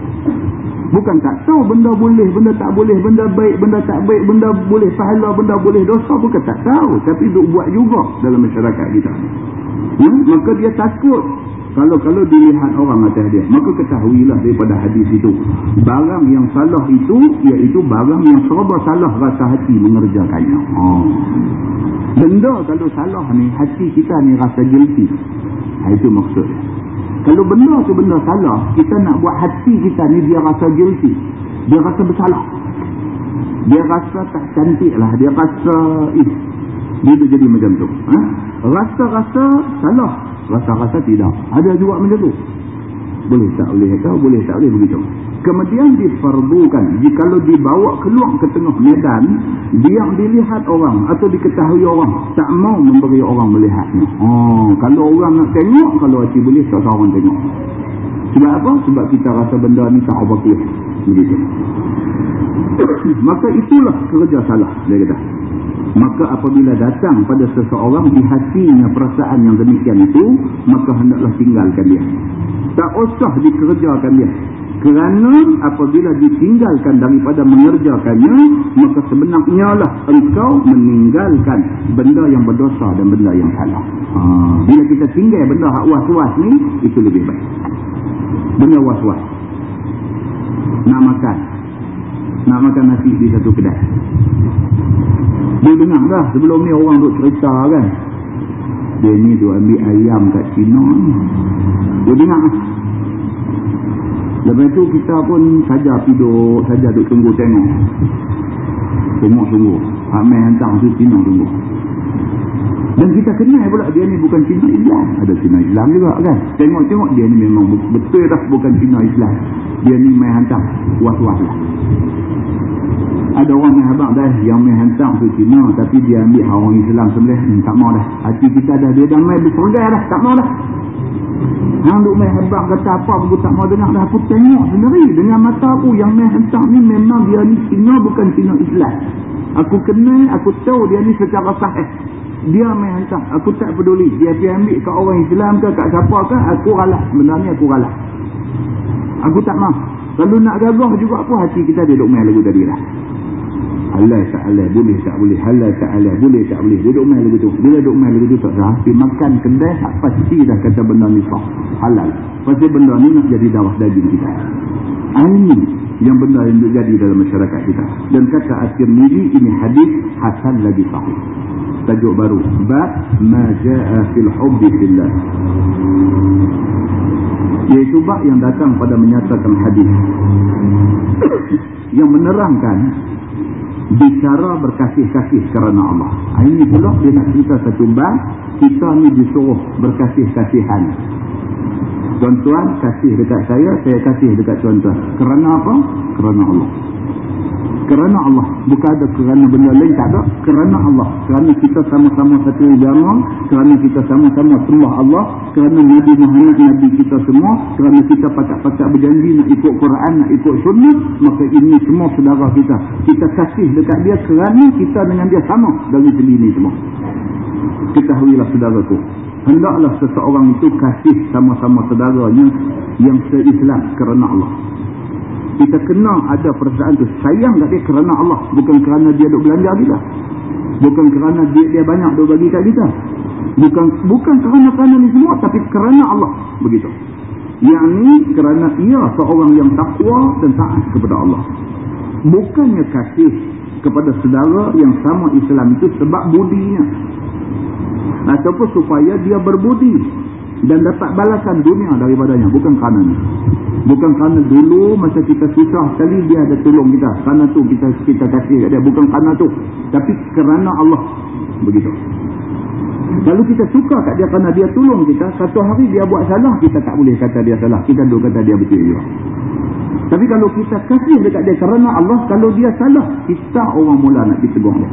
bukan tak tahu benda boleh benda tak boleh benda baik benda tak baik benda boleh pahala benda boleh dosa bukan tak tahu. Tapi duk buat juga dalam masyarakat kita. Hmm? maka dia takut. Kalau-kalau dilihat orang atas dia maka ketahuilah daripada hadis itu. Barang yang salah itu iaitu barang yang serba salah rasa hati mengerjakannya. Oh. benda kalau salah ni hati kita ni rasa guilty. Ha, itu maksud kalau benda tu benda salah kita nak buat hati kita ni dia rasa guilty dia rasa bersalah dia rasa tak cantik lah dia rasa eh, dia jadi macam tu ha? rasa-rasa salah Rasa-rasa tidak. Ada juga macam tu. Boleh tak boleh kau, boleh tak boleh begitu. Kemudian diperbukan, jika dibawa keluar ke tengah medan, dia dilihat orang atau diketahui orang, tak mau memberi orang melihatnya. Oh, kalau orang nak tengok, kalau hati boleh, tak orang tengok. Sebab apa? Sebab kita rasa benda ni tak apa Begitu. Maka itulah kerja salah, dia kata. Maka apabila datang pada seseorang di hatinya perasaan yang demikian itu maka hendaklah tinggalkan dia. Tak usah dikerjakan dia. Kerana apabila ditinggalkan daripada mengerjakannya maka sebenarnya lah engkau meninggalkan benda yang berdosa dan benda yang salah. Ha. bila kita tinggal benda hak was-was ni itu lebih baik. Benda was-was. Nak makan nak makan nasi di satu kedai dia dengar dah sebelum ni orang duk cerita kan. Dia ni duk ambil ayam kat Cina ni. Dia dengar. Lepas tu kita pun saja tidur, saja duk tunggu tengok. Tengok tunggu. Hak main hantar tu Cina tunggu. Dan kita kenal pula dia ni bukan Cina Islam. Ada Cina Islam juga kan. Tengok-tengok dia ni memang betul dah bukan Cina Islam. Dia ni main hantar. Was-was lah ada orang main habang dah yang main hantar ke Cina tapi dia ambil orang Islam sembelih hmm, tak mau dah. Hati kita dah dia dah main bersergai dah tak mau dah. Hang duk main habang kata apa aku tak mau dengar dah. Aku tengok sendiri dengan mata aku yang main hantar ni memang dia ni Cina bukan Cina Islam. Aku kenal aku tahu dia ni secara sahih. Dia main hantar aku tak peduli. Dia pergi ambil kat orang Islam ke kat siapa ke aku ralah benda ni aku ralah aku tak mau. Kalau nak gagah juga apa hati kita dia duk main lagu tadi lah halal tak halal boleh tak boleh. Halal tak halal boleh tak boleh. Dia duduk main lagu tu bila duduk main lagu tu tak sah tapi makan kedai tak pasti dah kata benda ni sah. Halal. Pasti benda ni nak jadi darah daging kita. Ini yang benda yang terjadi dalam masyarakat kita. Dan kata akhir niri ini hadis hasan lagi sahih. Tajuk baru. Bab ma jaa fil hubbi fillah. Iaitu bab yang datang pada menyatakan hadis. <coughs> Yang menerangkan bicara berkasih-kasih kerana Allah. Ah, ini pula dia nak cerita satu bab, kita ni disuruh berkasih-kasihan. Tuan-tuan kasih dekat saya, saya kasih dekat tuan-tuan. Kerana apa? Kerana Allah kerana Allah. Bukan ada kerana benda lain tak ada. Kerana Allah. Kerana kita sama-sama satu agama kerana kita sama-sama sembah Allah. Kerana Nabi Muhammad Nabi kita semua. Kerana kita pakat-pakat berjanji nak ikut Quran nak ikut sunnah maka ini semua saudara kita. Kita kasih dekat dia kerana kita dengan dia sama dari segi ini semua. Ketahuilah saudaraku hendaklah seseorang itu kasih sama-sama saudaranya yang se-Islam kerana Allah kita kena ada perasaan tu. Sayang kat dia? Kerana Allah. Bukan kerana dia duk belanja kita. Bukan kerana dia, dia banyak duk bagi kat kita. Bukan bukan kerana kerana ni semua tapi kerana Allah. Begitu. Yang ni kerana ia seorang yang takwa dan taat kepada Allah. Bukannya kasih kepada saudara yang sama Islam itu sebab budinya. Ataupun supaya dia berbudi dan dapat balasan dunia daripadanya bukan kerana ni bukan kerana dulu masa kita susah sekali dia ada tolong kita. Kerana tu kita kita kasih kat dia. Bukan kerana tu. Tapi kerana Allah. Begitu. Kalau kita suka kat dia kerana dia tolong kita. Satu hari dia buat salah kita tak boleh kata dia salah. Kita dulu kata dia betul juga. Tapi kalau kita kasih dekat dia kerana Allah, kalau dia salah, kita orang mula nak ditegur dia.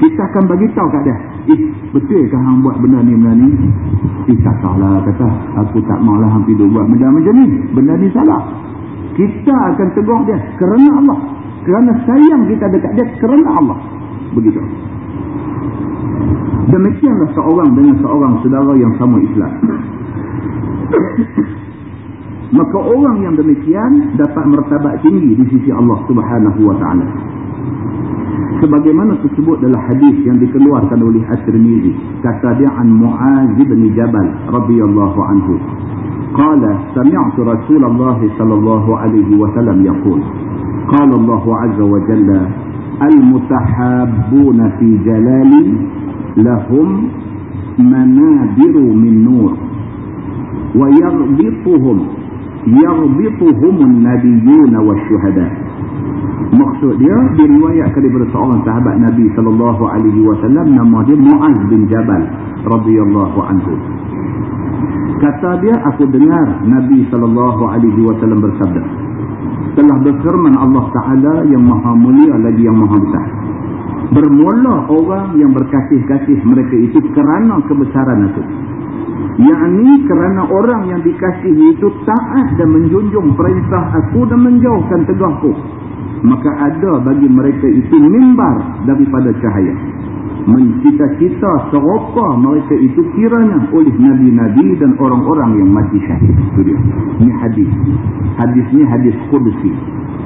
Kita akan bagi tahu kat dia. Eh, betul ke hang buat benda ni, benda ni? Tak salah kata. Aku tak maulah hang tidur buat benda macam ni. Benda ni salah. Kita akan tegur dia kerana Allah. Kerana sayang kita dekat dia kerana Allah. Begitu. Demikianlah seorang dengan seorang saudara yang sama Islam. <coughs> Maka orang yang demikian dapat mertabat tinggi di sisi Allah Subhanahu wa taala. Sebagaimana tersebut dalam hadis yang dikeluarkan oleh At-Tirmizi, kata dia an Muaz bin Jabal radhiyallahu anhu. Qala sami'tu Rasulullah sallallahu alaihi wasallam yaqul Qala Allah azza wa jalla al-mutahabbuna fi jalali lahum manabiru min nur wa yaghbituhum yaghbituhum an-nabiyyun wasyuhada maksud dia diriwayatkan daripada seorang sahabat Nabi sallallahu alaihi wasallam nama dia Muaz bin Jabal radhiyallahu anhu. Kata dia aku dengar Nabi sallallahu alaihi wasallam bersabda telah berfirman Allah taala yang maha mulia lagi yang maha besar. Bermula orang yang berkasih-kasih mereka itu kerana kebesaran itu yakni kerana orang yang dikasihi itu taat dan menjunjung perintah aku dan menjauhkan tegahku maka ada bagi mereka itu mimbar daripada cahaya. Mencita-cita serupa mereka itu kiranya oleh Nabi-Nabi dan orang-orang yang mati syahid. Itu dia. Ini hadis. Hadis ini hadis Qudsi.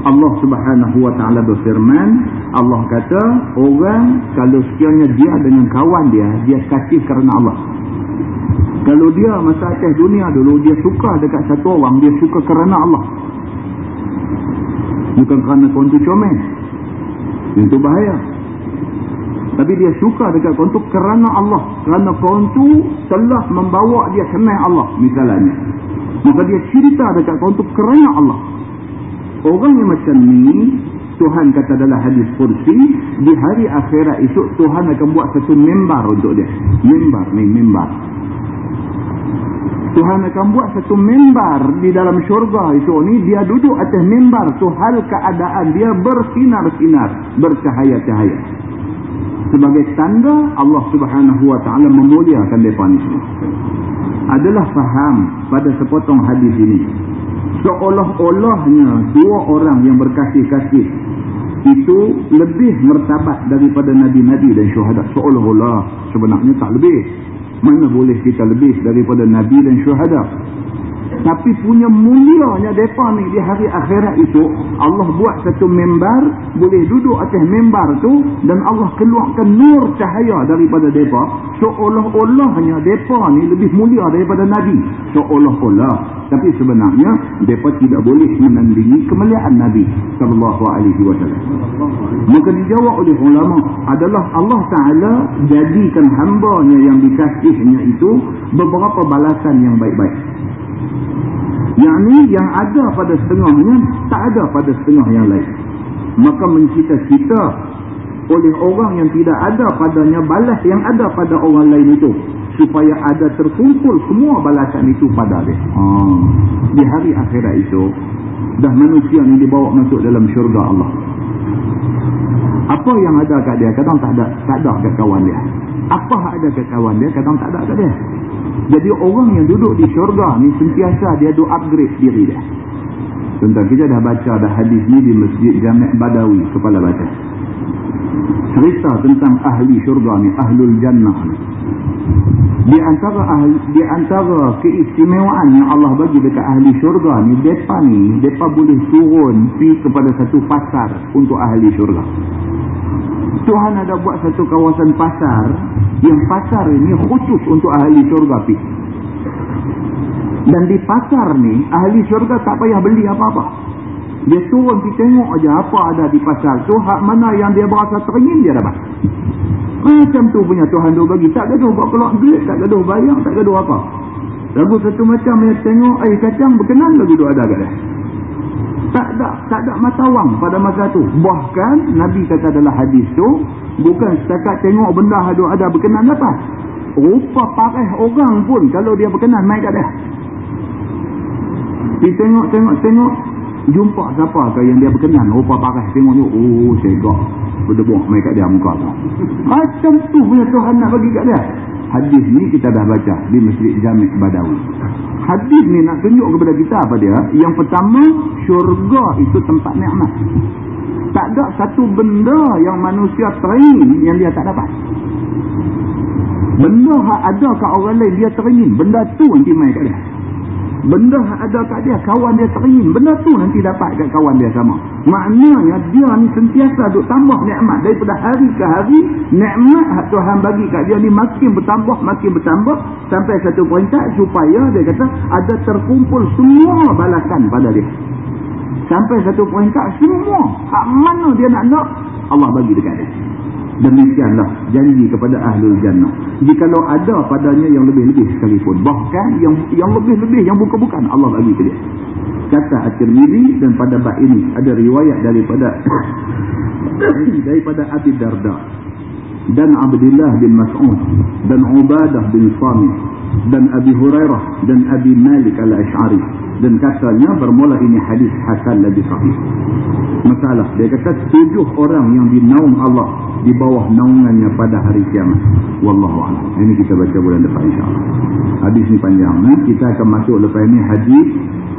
Allah subhanahu wa ta'ala berfirman Allah kata orang kalau sekiranya dia dengan kawan dia dia kasih kerana Allah kalau dia masa atas dunia dulu dia suka dekat satu orang dia suka kerana Allah. Bukan kerana kontu comel. Itu bahaya. Tapi dia suka dekat kontu kerana Allah. Kerana kontu telah membawa dia kenal Allah misalnya. Maka dia cerita dekat kontu kerana Allah. Orang yang macam ni Tuhan kata dalam hadis kursi di hari akhirat itu Tuhan akan buat satu membar untuk dia. Membar ni membar Tuhan akan buat satu membar di dalam syurga itu ni dia duduk atas membar tu hal keadaan dia bersinar-sinar bercahaya-cahaya. Sebagai tanda Allah subhanahu wa ta'ala memuliakan mereka ni. Adalah faham pada sepotong hadis ini. Seolah-olahnya dua orang yang berkasih-kasih itu lebih mertabat daripada Nabi-Nabi dan syuhada. Seolah-olah sebenarnya tak lebih mana boleh kita lebih daripada Nabi dan syuhada. Tapi punya mulianya mereka ni di hari akhirat itu, Allah buat satu membar, boleh duduk atas membar tu, dan Allah keluarkan nur cahaya daripada mereka, seolah-olahnya mereka ni lebih mulia daripada Nabi. Seolah-olah tapi sebenarnya mereka tidak boleh menandingi kemuliaan Nabi wasallam. Maka dijawab oleh ulama adalah Allah Taala jadikan hamba-Nya yang dikasihnya itu beberapa balasan yang baik-baik. Yang ni yang ada pada setengahnya tak ada pada setengah yang lain. Maka mencita-cita oleh orang yang tidak ada padanya balas yang ada pada orang lain itu supaya ada terkumpul semua balasan itu pada dia. Hmm. Di hari akhirat itu, dah manusia ini dibawa masuk dalam syurga Allah. Apa yang ada kat dia, kadang tak ada, tak ada kat kawan dia. Apa ada kat kawan dia, kadang tak ada kat dia. Jadi orang yang duduk di syurga ni sentiasa dia do upgrade diri dia. Contoh kita dah baca dah hadis ni di Masjid Jami' Badawi kepala baca. Cerita tentang ahli syurga ni, ahlul jannah ni di antara ahli, di antara keistimewaan yang Allah bagi dekat ahli syurga ni depa ni depa boleh turun pi kepada satu pasar untuk ahli syurga Tuhan ada buat satu kawasan pasar yang pasar ini khusus untuk ahli syurga pi dan di pasar ni ahli syurga tak payah beli apa-apa dia turun pergi tengok aja apa ada di pasar tu hak mana yang dia berasa teringin dia dapat macam tu punya Tuhan dia bagi. Tak gaduh buat keluar duit, tak gaduh bayang, tak gaduh apa. Lagu satu macam yang tengok air kacang berkenan lagi dia ada kat dia. Tak ada, tak ada mata wang pada masa tu. Bahkan Nabi kata dalam hadis tu, bukan setakat tengok benda ada ada berkenan dapat. Rupa parah orang pun kalau dia berkenan main kat dia. Dia tengok, tengok, tengok. Jumpa siapa ke yang dia berkenan. Rupa parah. Tengok tu. Oh, segak. Berdebuh main kat dia muka tu. Macam tu punya Tuhan nak bagi kat dia. Hadis ni kita dah baca di Masjid Jamik Badawi. Hadis ni nak tunjuk kepada kita apa dia? Yang pertama, syurga itu tempat nikmat. Tak ada satu benda yang manusia teringin yang dia tak dapat. Benda yang ada kat orang lain dia teringin. Benda tu nanti main kat dia. Benda ada kat dia, kawan dia teringin. Benda tu nanti dapat kat kawan dia sama. Maknanya dia ni sentiasa duk tambah nikmat. Daripada hari ke hari, nikmat Tuhan bagi kat dia ni makin bertambah, makin bertambah. Sampai satu peringkat supaya dia kata ada terkumpul semua balasan pada dia. Sampai satu peringkat semua. Hak mana dia nak nak, Allah bagi dekat dia. Demikianlah janji kepada ahlul jannah. Jikalau ada padanya yang lebih-lebih sekalipun. Bahkan yang yang lebih-lebih yang bukan-bukan Allah bagi ke dia. Kata At-Tirmidhi dan pada bab ini ada riwayat daripada <coughs> daripada Abi Darda dan Abdullah bin Mas'ud dan Ubadah bin Samit dan Abi Hurairah dan Abi Malik al-Ash'ari. Dan katanya bermula ini hadis hasan lagi sahih. Masalah dia kata tujuh orang yang dinaung Allah di bawah naungannya pada hari kiamat. Wallahu a'lam. Ini kita baca bulan depan insyaallah. Hadis ni panjang eh? kita akan masuk lepas ini hadis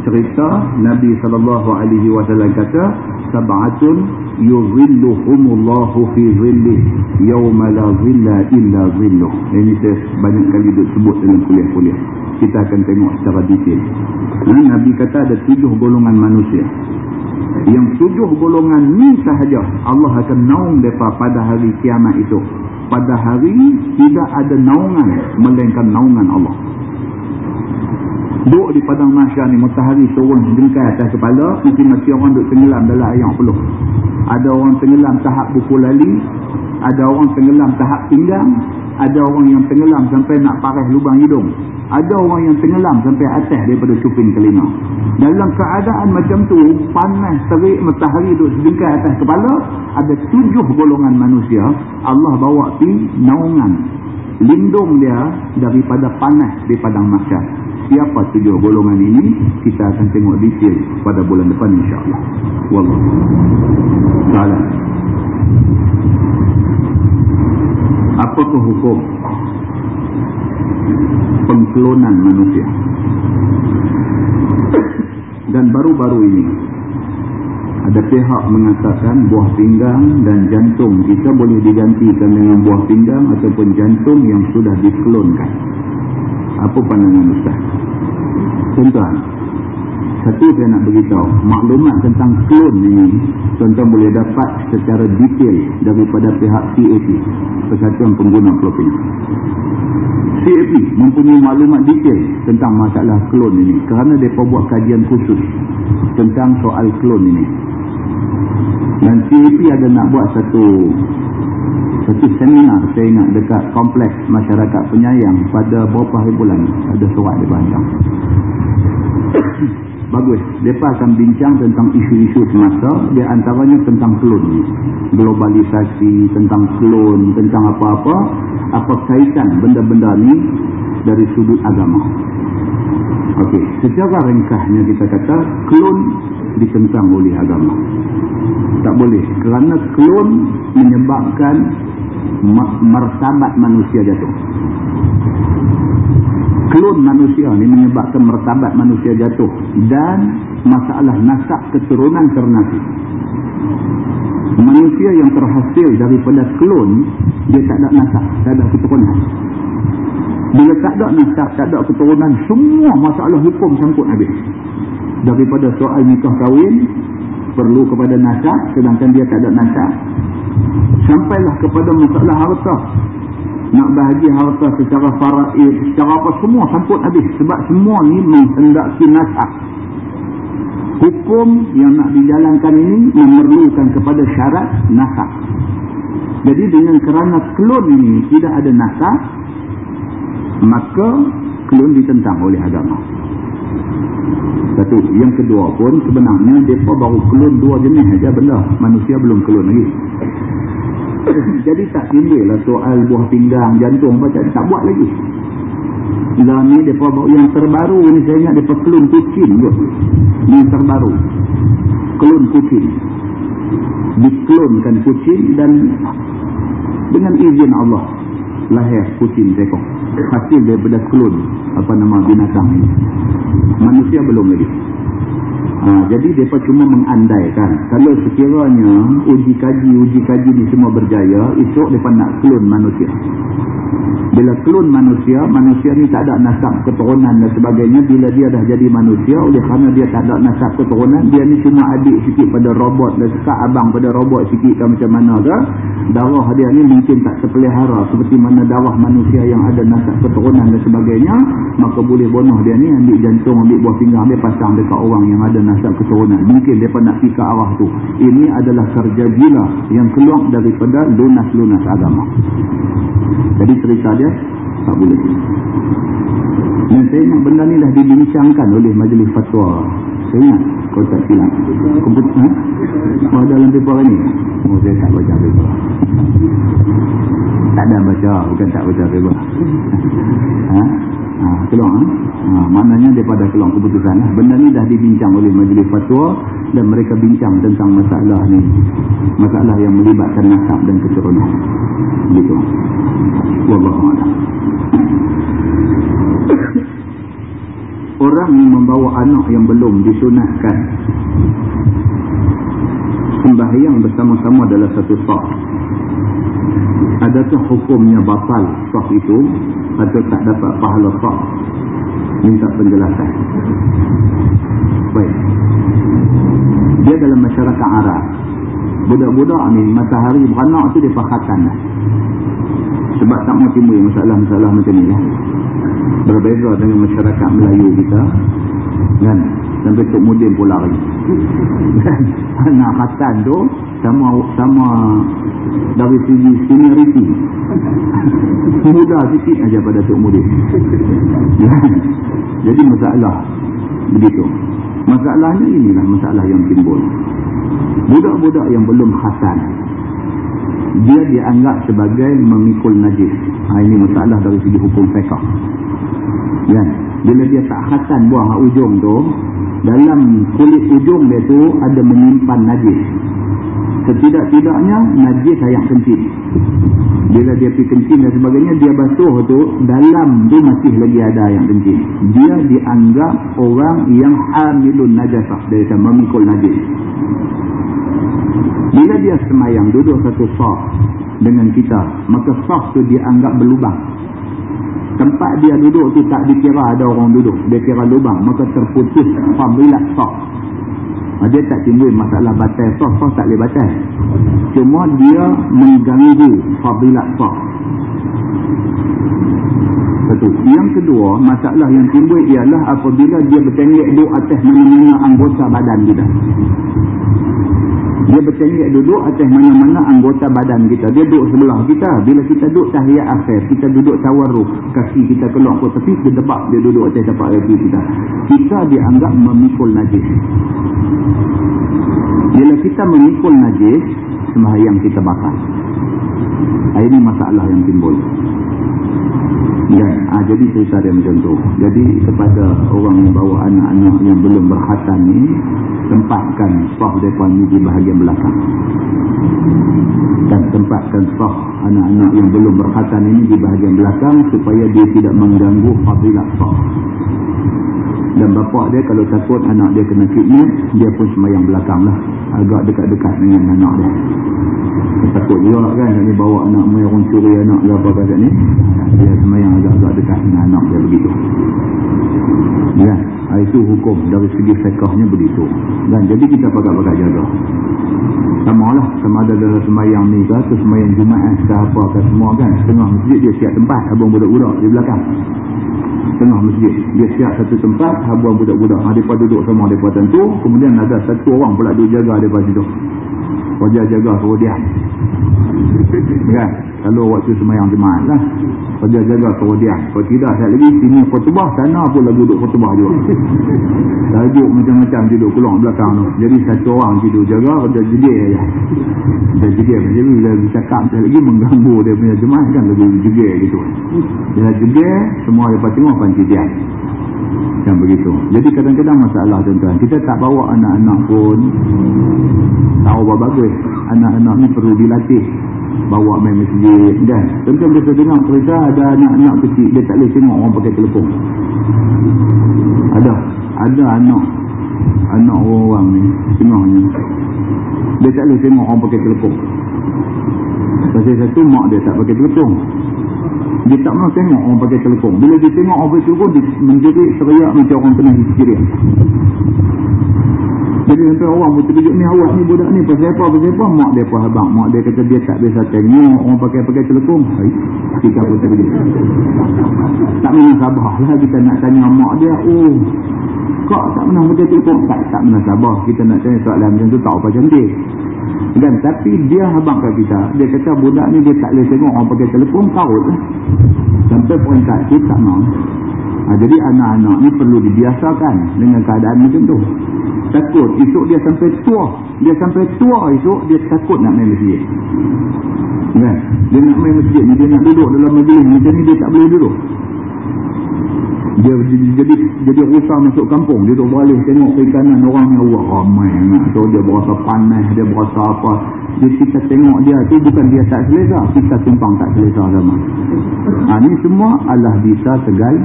cerita Nabi sallallahu alaihi wasallam kata sab'atun yuzilluhumullahu fi zillih yawma la zilla illa zilluh ini saya banyak kali sebut dalam kuliah-kuliah. Kita akan tengok secara detail. Nah, Nabi kata ada tujuh golongan manusia. Yang tujuh golongan ni sahaja Allah akan naung mereka pada hari kiamat itu. Pada hari tidak ada naungan melainkan naungan Allah Duduk di padang masyar ni matahari turun sedengkai atas kepala masing-masing orang duduk tenggelam dalam air peluh. Ada orang tenggelam tahap buku lali ada orang tenggelam tahap pinggang ada orang yang tenggelam sampai nak parah lubang hidung. Ada orang yang tenggelam sampai atas daripada cuping telinga. Dalam keadaan macam tu panas terik matahari duduk sedengkai atas kepala ada tujuh golongan manusia Allah bawa pi naungan lindung dia daripada panas di padang masyarakat siapa tujuh golongan ini kita akan tengok detail pada bulan depan insyaAllah. Wallah salam apakah hukum pengklonan manusia? Dan baru-baru ini ada pihak mengatakan buah pinggang dan jantung kita boleh digantikan dengan buah pinggang ataupun jantung yang sudah diklonkan apa pandangan Ustaz? Tuan-tuan, satu saya nak beritahu, maklumat tentang klon ini, tuan-tuan boleh dapat secara detail daripada pihak CAP, Persatuan Pengguna Klopin. CAP mempunyai maklumat detail tentang masalah klon ini kerana mereka buat kajian khusus tentang soal klon ini. Dan CAP ada nak buat satu satu seminar saya ingat dekat kompleks masyarakat penyayang pada beberapa hari bulan. Ada surat di Bandung <coughs> bagus. Mereka akan bincang tentang isu-isu semasa. Di antaranya tentang klon globalisasi tentang klon tentang apa-apa. Apa kaitan benda-benda ni dari sudut agama. Okey, secara ringkasnya kita kata klon ditentang oleh agama tak boleh kerana klon menyebabkan martabat manusia jatuh. Klon manusia ni menyebabkan martabat manusia jatuh dan masalah nasab keturunan ternasi. Manusia yang terhasil daripada klon dia tak ada nasab, tak ada keturunan. Bila tak ada nasab, tak ada keturunan, semua masalah hukum sangkut habis. Daripada soal nikah kahwin perlu kepada nasab sedangkan dia tak ada nasab sampailah kepada masalah harta. Nak bahagia harta secara faraid secara apa semua sangkut habis. Sebab semua ni menghendaki nasab hukum yang nak dijalankan ini memerlukan kepada syarat nasab jadi dengan kerana klon ini tidak ada nasab maka klon ditentang oleh agama satu. Yang kedua pun sebenarnya mereka baru kelun dua jenis saja benda. Manusia belum kelun lagi. <coughs> Jadi tak timbul lah soal buah pinggang, jantung apa tak, tak buat lagi. Lah ni mereka baru yang terbaru ni saya ingat mereka kelun kucing je. Yang terbaru. klon kucing diklonkan kucing dan dengan izin Allah lahir kucing seekor hasil daripada klon apa nama binatang? Manusia belum lagi ha, jadi mereka cuma mengandaikan kalau sekiranya uji kaji uji kaji ni semua berjaya esok mereka nak klon manusia bila klon manusia, manusia ni tak ada nasab keturunan dan sebagainya. Bila dia dah jadi manusia, oleh kerana dia tak ada nasab keturunan, dia ni cuma adik sikit pada robot dan sekat abang pada robot sikit ke macam mana ke. Darah dia ni mungkin tak terpelihara seperti mana darah manusia yang ada nasab keturunan dan sebagainya. Maka boleh bunuh dia ni, ambil jantung, ambil buah pinggang, ambil pasang dekat orang yang ada nasab keturunan. Mungkin dia nak pergi ke arah tu. Ini adalah kerja gila yang keluar daripada lunas-lunas agama. Jadi cerita dia tak boleh. Dan saya ingat benda ni dah dibincangkan oleh majlis fatwa. Saya ingat kalau tak silap. Komput, ha? Oh, dalam paper ni? Oh, saya tak baca paper. Tak ada baca, bukan tak baca paper. ha? Ha, keluar, ha? ha? maknanya daripada keluar keputusan. Ha? Benda ni dah dibincang oleh majlis fatwa dan mereka bincang tentang masalah ni. Masalah yang melibatkan nasab dan keturunan. Begitu. Wallahualam. Orang yang membawa anak yang belum disunatkan sembahyang bersama-sama dalam satu sah. Adakah hukumnya batal sah itu atau tak dapat pahala sah? Minta penjelasan. Baik. Dia dalam masyarakat Arab. Budak-budak ni matahari beranak tu dia pakatan lah. Sebab tak mau timbul masalah-masalah macam ni lah. Berbeza dengan masyarakat Melayu kita. Kan? Sampai Tok Mudin pula lagi. <laughs> Anak khatan tu sama sama dari segi seniority. <laughs> Mudah sikit aja pada Tok Mudin. Kan? Jadi masalah begitu. Masalahnya inilah masalah yang timbul. Budak-budak yang belum khatan dia dianggap sebagai memikul najis. Ha, ini masalah dari segi hukum fiqah. Ya. Bila dia tak khasan buang ujung tu, dalam kulit ujung dia tu ada menyimpan najis. Setidak-tidaknya najis sayang kencing. Bila dia pergi kencing dan sebagainya, dia basuh tu, dalam tu masih lagi ada yang kencing. Dia dianggap orang yang hamilun najasah. Kata memikul najis. Bila dia semayang duduk satu sah dengan kita, maka sah tu dia anggap berlubang. Tempat dia duduk tu tak dikira ada orang duduk. Dia kira lubang. Maka terputus fadilat sah. Dia tak timbul masalah batal sah. Sah tak boleh batal. Cuma dia mengganggu fadilat sah. Satu. Yang kedua, masalah yang timbul ialah apabila dia bertengik duduk atas mana-mana anggota badan kita. Dia bertengik duduk atas mana-mana anggota badan kita. Dia duduk sebelah kita. Bila kita duduk tahiyat akhir, kita duduk tawarruh. Kaki kita keluar ke tepi, dia debak dia duduk atas tapak kaki kita. Kita dianggap memikul najis. Bila kita memikul najis, sembahyang kita bakal. Ini masalah yang timbul. Ya, ha, jadi cerita dia macam tu. Jadi kepada orang yang bawa anak-anak yang belum berkhatan ni, tempatkan sah depan ni di bahagian belakang. Dan tempatkan sah anak-anak yang belum berkhatan ini di bahagian belakang supaya dia tidak mengganggu fadilat sah. Dan bapa dia kalau takut anak dia kena kidnap, dia pun semayang belakang lah. Agak dekat-dekat dengan anak dia. Takut juga kan, ni bawa anak main orang curi anak ke apa kat ni. Dia semayang agak-agak dekat dengan anak dia begitu. Ya, itu hukum dari segi fiqahnya begitu. Dan jadi kita pakai-pakai jaga. Sama lah, sama ada dalam semayang ni ke, atau semayang Jumaat ke apa ke semua kan. Tengah masjid dia siap tempat, abang budak-budak di belakang tengah masjid. Dia siap satu tempat, habuan budak-budak. Ha, mereka duduk sama mereka tentu. Kemudian ada satu orang pula duduk jaga mereka situ. Wajah jaga dia. Kan? Kalau waktu semayang jemaat lah. Wajah jaga suruh dia. Kalau tidak, saya lagi sini khutbah. Sana pun lagi duduk khutbah juga. Tajuk macam-macam duduk keluar belakang tu. Jadi satu orang tidur jaga, dia jedir je. Dia jedir. Jadi bila dia cakap saya lagi mengganggu dia punya jemaat kan. Lagi jedir gitu. Bila jedir, semua lepas tengok panci dia. Yang begitu. Jadi kadang-kadang masalah tuan-tuan. Kita tak bawa anak-anak pun. Tahu apa bagus. Anak-anak ni perlu dilatih. Bawa main masjid kan? Tuan-tuan kita dengar cerita ada anak-anak kecil dia tak boleh tengok orang pakai telefon. Ada. Ada anak. Anak orang ni tengahnya dia tak boleh tengok orang pakai telefon. Pasal satu mak dia tak pakai telefon dia tak pernah tengok orang pakai telefon. Bila dia tengok orang pakai telefon, dia menjadi teriak macam orang kena histeria. Jadi sampai orang pun terkejut ni awak ni budak ni pasal apa pasal apa? Mak dia pun abang mak dia kata dia tak biasa tengok orang pakai pakai telefon. Hai kita pun terkejut tak pernah sabar lah kita nak tanya mak dia. Oh kok tak pernah pakai telefon? Tak tak pernah sabar kita nak tanya soalan macam tu tak apa cantik dan tapi dia abang kat kita dia kata budak ni dia tak boleh tengok orang pakai telefon kaut lah. Sampai peringkat tu tak mau. Ha, jadi anak-anak ni perlu dibiasakan dengan keadaan macam tu. Takut esok dia sampai tua dia sampai tua esok dia takut nak main masjid. Kan? Dia nak main masjid ni dia nak duduk dalam majlis macam ni dia tak boleh duduk dia jadi jadi rusak masuk kampung. Dia duduk beralih tengok ke kanan orang yang Allah ramai nak so dia berasa panas dia berasa apa. Dia kita tengok dia tu bukan dia tak selesa. Kita tumpang tak selesa sama ha, ni semua Allah bisa segal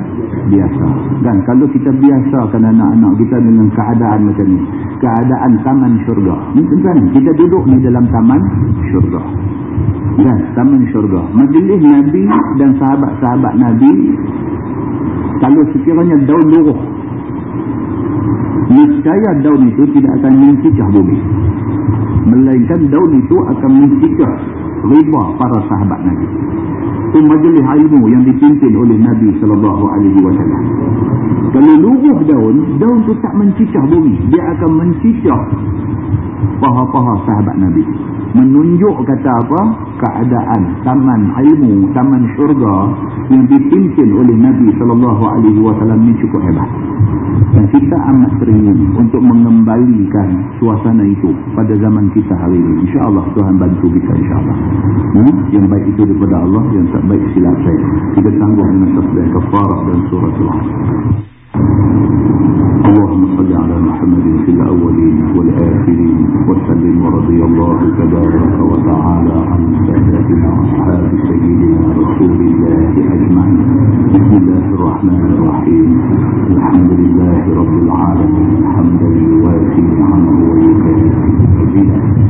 biasa. Dan kalau kita biasakan anak-anak kita dengan keadaan macam ni keadaan taman syurga. Ni kan kita duduk ni dalam taman syurga. Dan taman syurga. Majlis Nabi dan sahabat-sahabat Nabi kalau sekiranya daun luruh niscaya daun itu tidak akan mencicah bumi. Melainkan daun itu akan mencicah riba para sahabat Nabi. Itu majlis ilmu yang dipimpin oleh Nabi SAW kalau luruh daun daun itu tak mencicah bumi dia akan mencicah paha-paha sahabat Nabi menunjuk kata apa? Keadaan taman ilmu taman syurga yang dipimpin oleh Nabi sallallahu alaihi wasallam ini cukup hebat. Dan kita amat teringin untuk mengembalikan suasana itu pada zaman kita hari ini. Insyaallah Tuhan bantu kita insyaallah. Hmm? yang baik itu daripada Allah yang tak baik silap saya kita tangguh dengan tasbih kafarah dan surah al اللهم صل على محمد في الأولين والآخرين وسلم ورضي الله تبارك وتعالى عن سادتنا أصحاب سيدنا رسول الله أجمعين. بسم الله الرحمن الرحيم. الحمد لله رب العالمين. حمدا يوافي عنه ويكافئ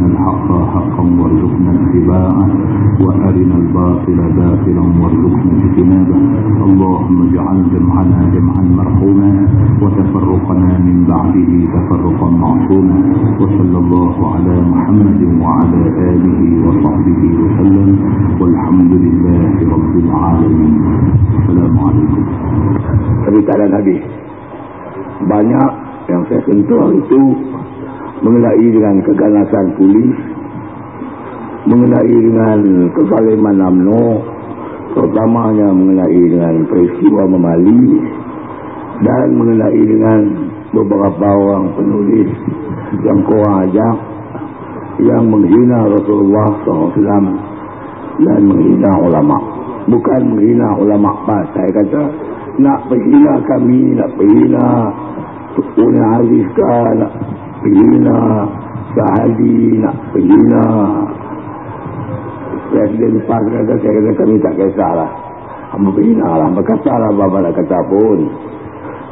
الحق حقا وارزقنا اتباعه وأرنا الباطل باطلا وارزقنا اجتنابه. اللهم اجعل جمعنا جمعا مرحوما وتفرقنا من بعده تفرقا معصوما. وصلى الله على محمد وعلى آله وصحبه وسلم. والحمد لله رب العالمين. السلام عليكم. Cerita Nabi Banyak yang saya sentuh itu mengenai dengan keganasan polis mengenai dengan kezaliman UMNO terutamanya mengenai dengan peristiwa memali dan mengenai dengan beberapa orang penulis yang kurang ajak yang menghina Rasulullah SAW dan menghina ulama. Bukan menghina ulama pas. Saya kata, nak menghina kami, nak menghina Punya Azizka, nak menghina Sahadi, nak menghina Presiden PAS kata, saya kata kami tak kisahlah. Hamba menghina lah, berkata lah, Bapa nak kata pun.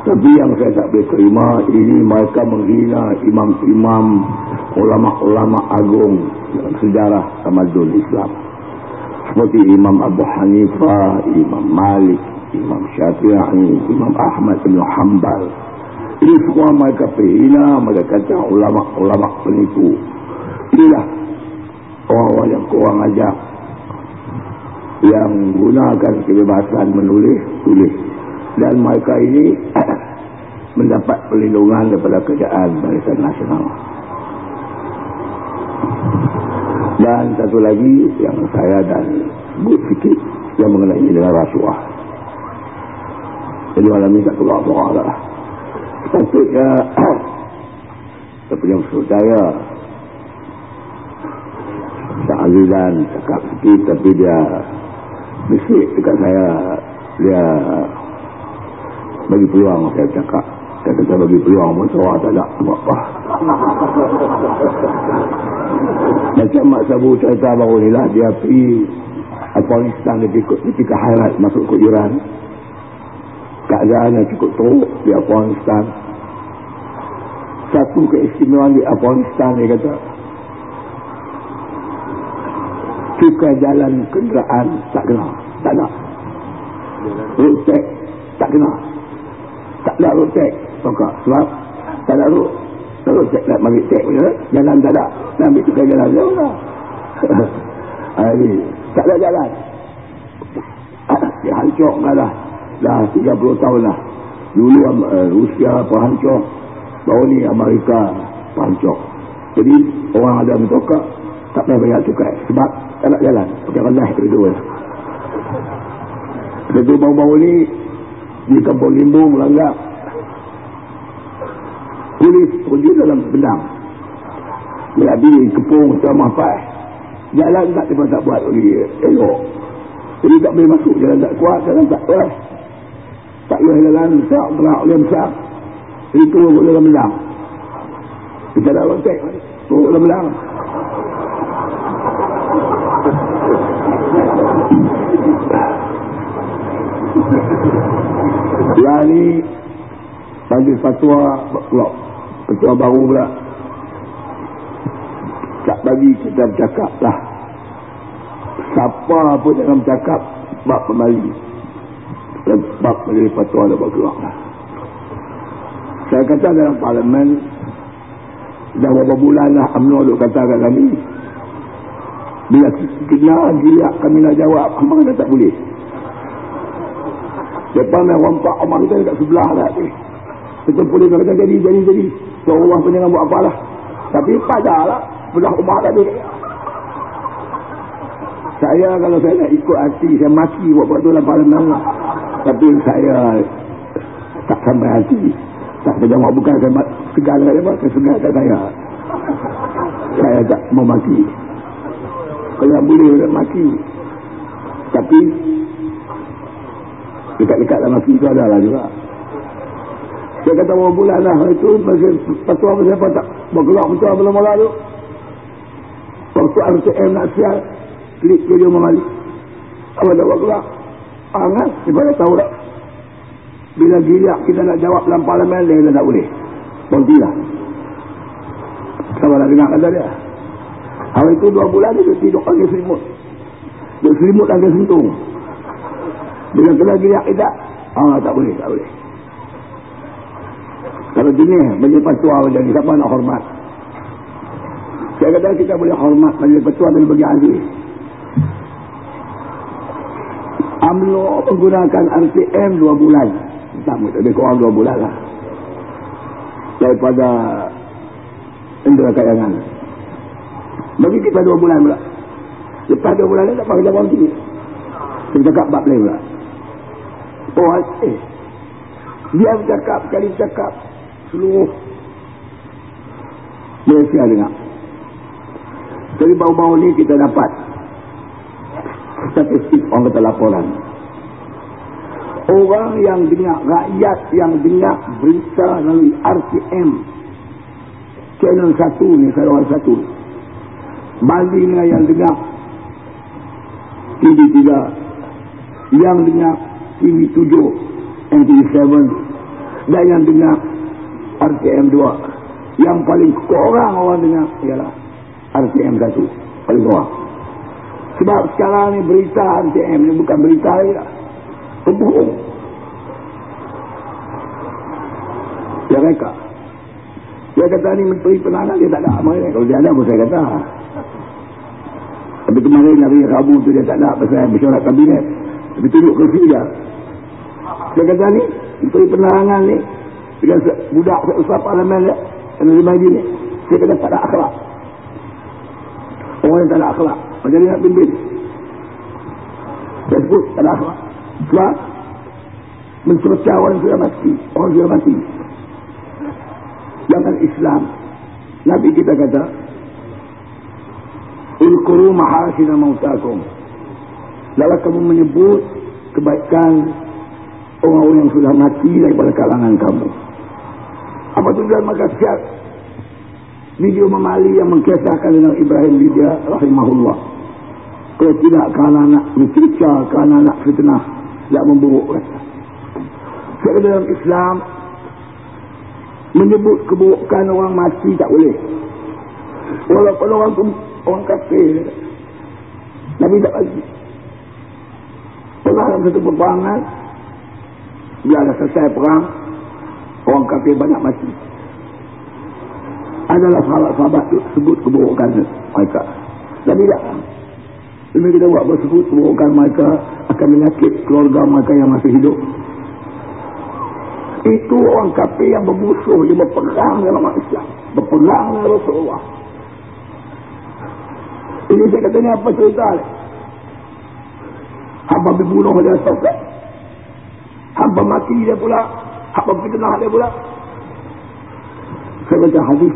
Tapi yang saya tak boleh terima, ini mereka menghina imam-imam ulama-ulama agung dalam sejarah tamadun Islam. Seperti Imam Abu Hanifah, Imam Malik, Imam Syafi'i, Imam Ahmad bin Hanbal. Ini semua mereka perhina, mereka kata ulama-ulama penipu. Inilah orang-orang yang kurang ajar yang gunakan kebebasan menulis, tulis. Dan mereka ini <coughs> mendapat perlindungan daripada kerajaan Barisan Nasional. Dan satu lagi yang saya dan sebut sikit yang mengenai dengan rasuah. Jadi malam ini tak keluar apa lah. Kita punya saudara Tak Azizan cakap sikit tapi dia bisik dekat saya. Dia bagi peluang saya cakap. Saya kata bagi peluang pun suara tak ada buat apa <laughs> macam Mak Sabu cerita baru ni lah dia pergi Afghanistan dia pergi, dia pergi ke Hairat masuk ke Iran keadaan yang cukup teruk di Afghanistan. Satu keistimewaan di Afghanistan dia kata cukai jalan kenderaan tak kena tak ada road tax tak kena. Tak ada road tax. Sebab tak ada road kalau cek nak bagi cek ya, jalan tak ada nak ambil tukar jalan dia lah <laughs> ini tak ada jalan. <coughs> Dia hancur kan lah dah 30 tahun lah. Dulu uh, Rusia penghancur baru ni Amerika penghancur jadi orang ada bertukar tak payah bayar tukar. Sebab tak nak jalan. Pakai rendah itu dua. Jadi baru-baru ni di kampung limbung melanggar polis pergi dalam pedang jadi kepung sama apa jalan tak dia tak buat. Lagi elok jadi tak boleh masuk. Jalan tak kuat jalan tak kuat tak boleh jalan tak berak oleh besar. Jadi turun dalam pedang kita dah lontek turun dalam pedang Lah ni bagi fatwa keluar ketua baru pula. Tak bagi kita bercakap lah. Siapa pun jangan bercakap bab kembali bab menjadi fatwa berkeluar lah saya kata dalam parlimen dah beberapa bulan lah UMNO duk kata kat kami. Bila kena gila kami nak jawab <laughs> apa kata tak boleh. Depan yang rompak rumah kita dekat sebelah lah ni. Kita boleh kata jadi jadi jadi. So orang pun jangan buat apalah tapi padarlah belah rumah tadi saya kalau saya nak ikut hati saya maki buat-buat tu dalam parlimen. lah tapi saya tak sampai hati. Tak berjawab. Bukan saya segar kat dia saya segar kat saya. Saya tak mau maki kalau boleh nak maki. Tapi dekat-dekat dalam maki tu adalah juga. Saya kata berapa bulan lah itu masih patuah apa siapa tak bergerak betul belum malah tu? Waktu RTM nak siap klik video mengalir apa dah bergerak angat daripada tahu tak? Bila gila kita nak jawab dalam parlimen dia kata tak boleh. Berhenti sama nak dengar kata dia. Hari itu dua bulan dia tidur lagi selimut. Dia selimut lagi sentuh. Bila kena gila kita ah tak boleh tak boleh. Kalau jenis majlis patua macam ni siapa nak hormat? Saya kata kita boleh hormat majlis patua dan bagi ahli UMNO menggunakan RTM dua bulan. Sama lebih kurang dua bulan lah. Daripada Indra Kayangan. Bagi kita dua bulan pula. Lepas dua bulan ni tak pakai jawab tinggi kita cakap bab lain pula. Oh eh. Dia bercakap kali bercakap seluruh Malaysia dengar. Jadi baru-baru ni kita dapat statistik orang kata laporan. Orang yang dengar, rakyat yang dengar berita melalui RTM channel satu ni, saluran satu. Bali ni yang dengar TV3 yang dengar TV7 NTV7 dan yang dengar RTM2 yang paling kurang orang dengar ialah RTM1 paling kurang sebab sekarang ni berita RTM ni bukan berita lagi lah. Pembohong. Dia reka dia kata ni menteri penahanan dia tak ada amal kalau dia ada pun saya kata tapi kemarin hari Rabu tu dia tak ada pasal bersyarat kabinet. Tapi tunjuk kursi dia. Dia kata ni menteri penahanan ni dengan budak usah parlimen dia lima ni dia kata tak ada akhlak. Orang yang tak ada akhlak dia nak pimpin saya sebut tak ada akhlak sebab mencerca orang sudah mati orang sudah mati. Jangan Islam. Nabi kita kata Ulkuru mahasina mautakum. Lalu kamu menyebut kebaikan orang-orang yang sudah mati daripada kalangan kamu. Apa tujuan maka siap video memali yang mengkisahkan dengan Ibrahim Lydia rahimahullah. Kalau tidak kerana nak bercerita, kerana nak fitnah, tidak memburukkan. Sebab dalam Islam, menyebut keburukan orang mati tak boleh. Walaupun orang tu orang kafir, Nabi tak bagi. Pernah dalam satu peperangan, bila ada selesai perang, orang kafir banyak mati. Adalah sahabat-sahabat itu sebut keburukan mereka. Dan tidak. Bila kita buat bersebut keburukan mereka akan menyakit keluarga mereka yang masih hidup. Itu orang kafir yang bermusuh, dia berperang dalam Islam. Berperang dengan Rasulullah. Ini saya kata ni apa cerita ni? Hamba dibunuh oleh Rasulullah. Hamba mati dia pula. Hamba fitnah dia pula. Saya baca hadis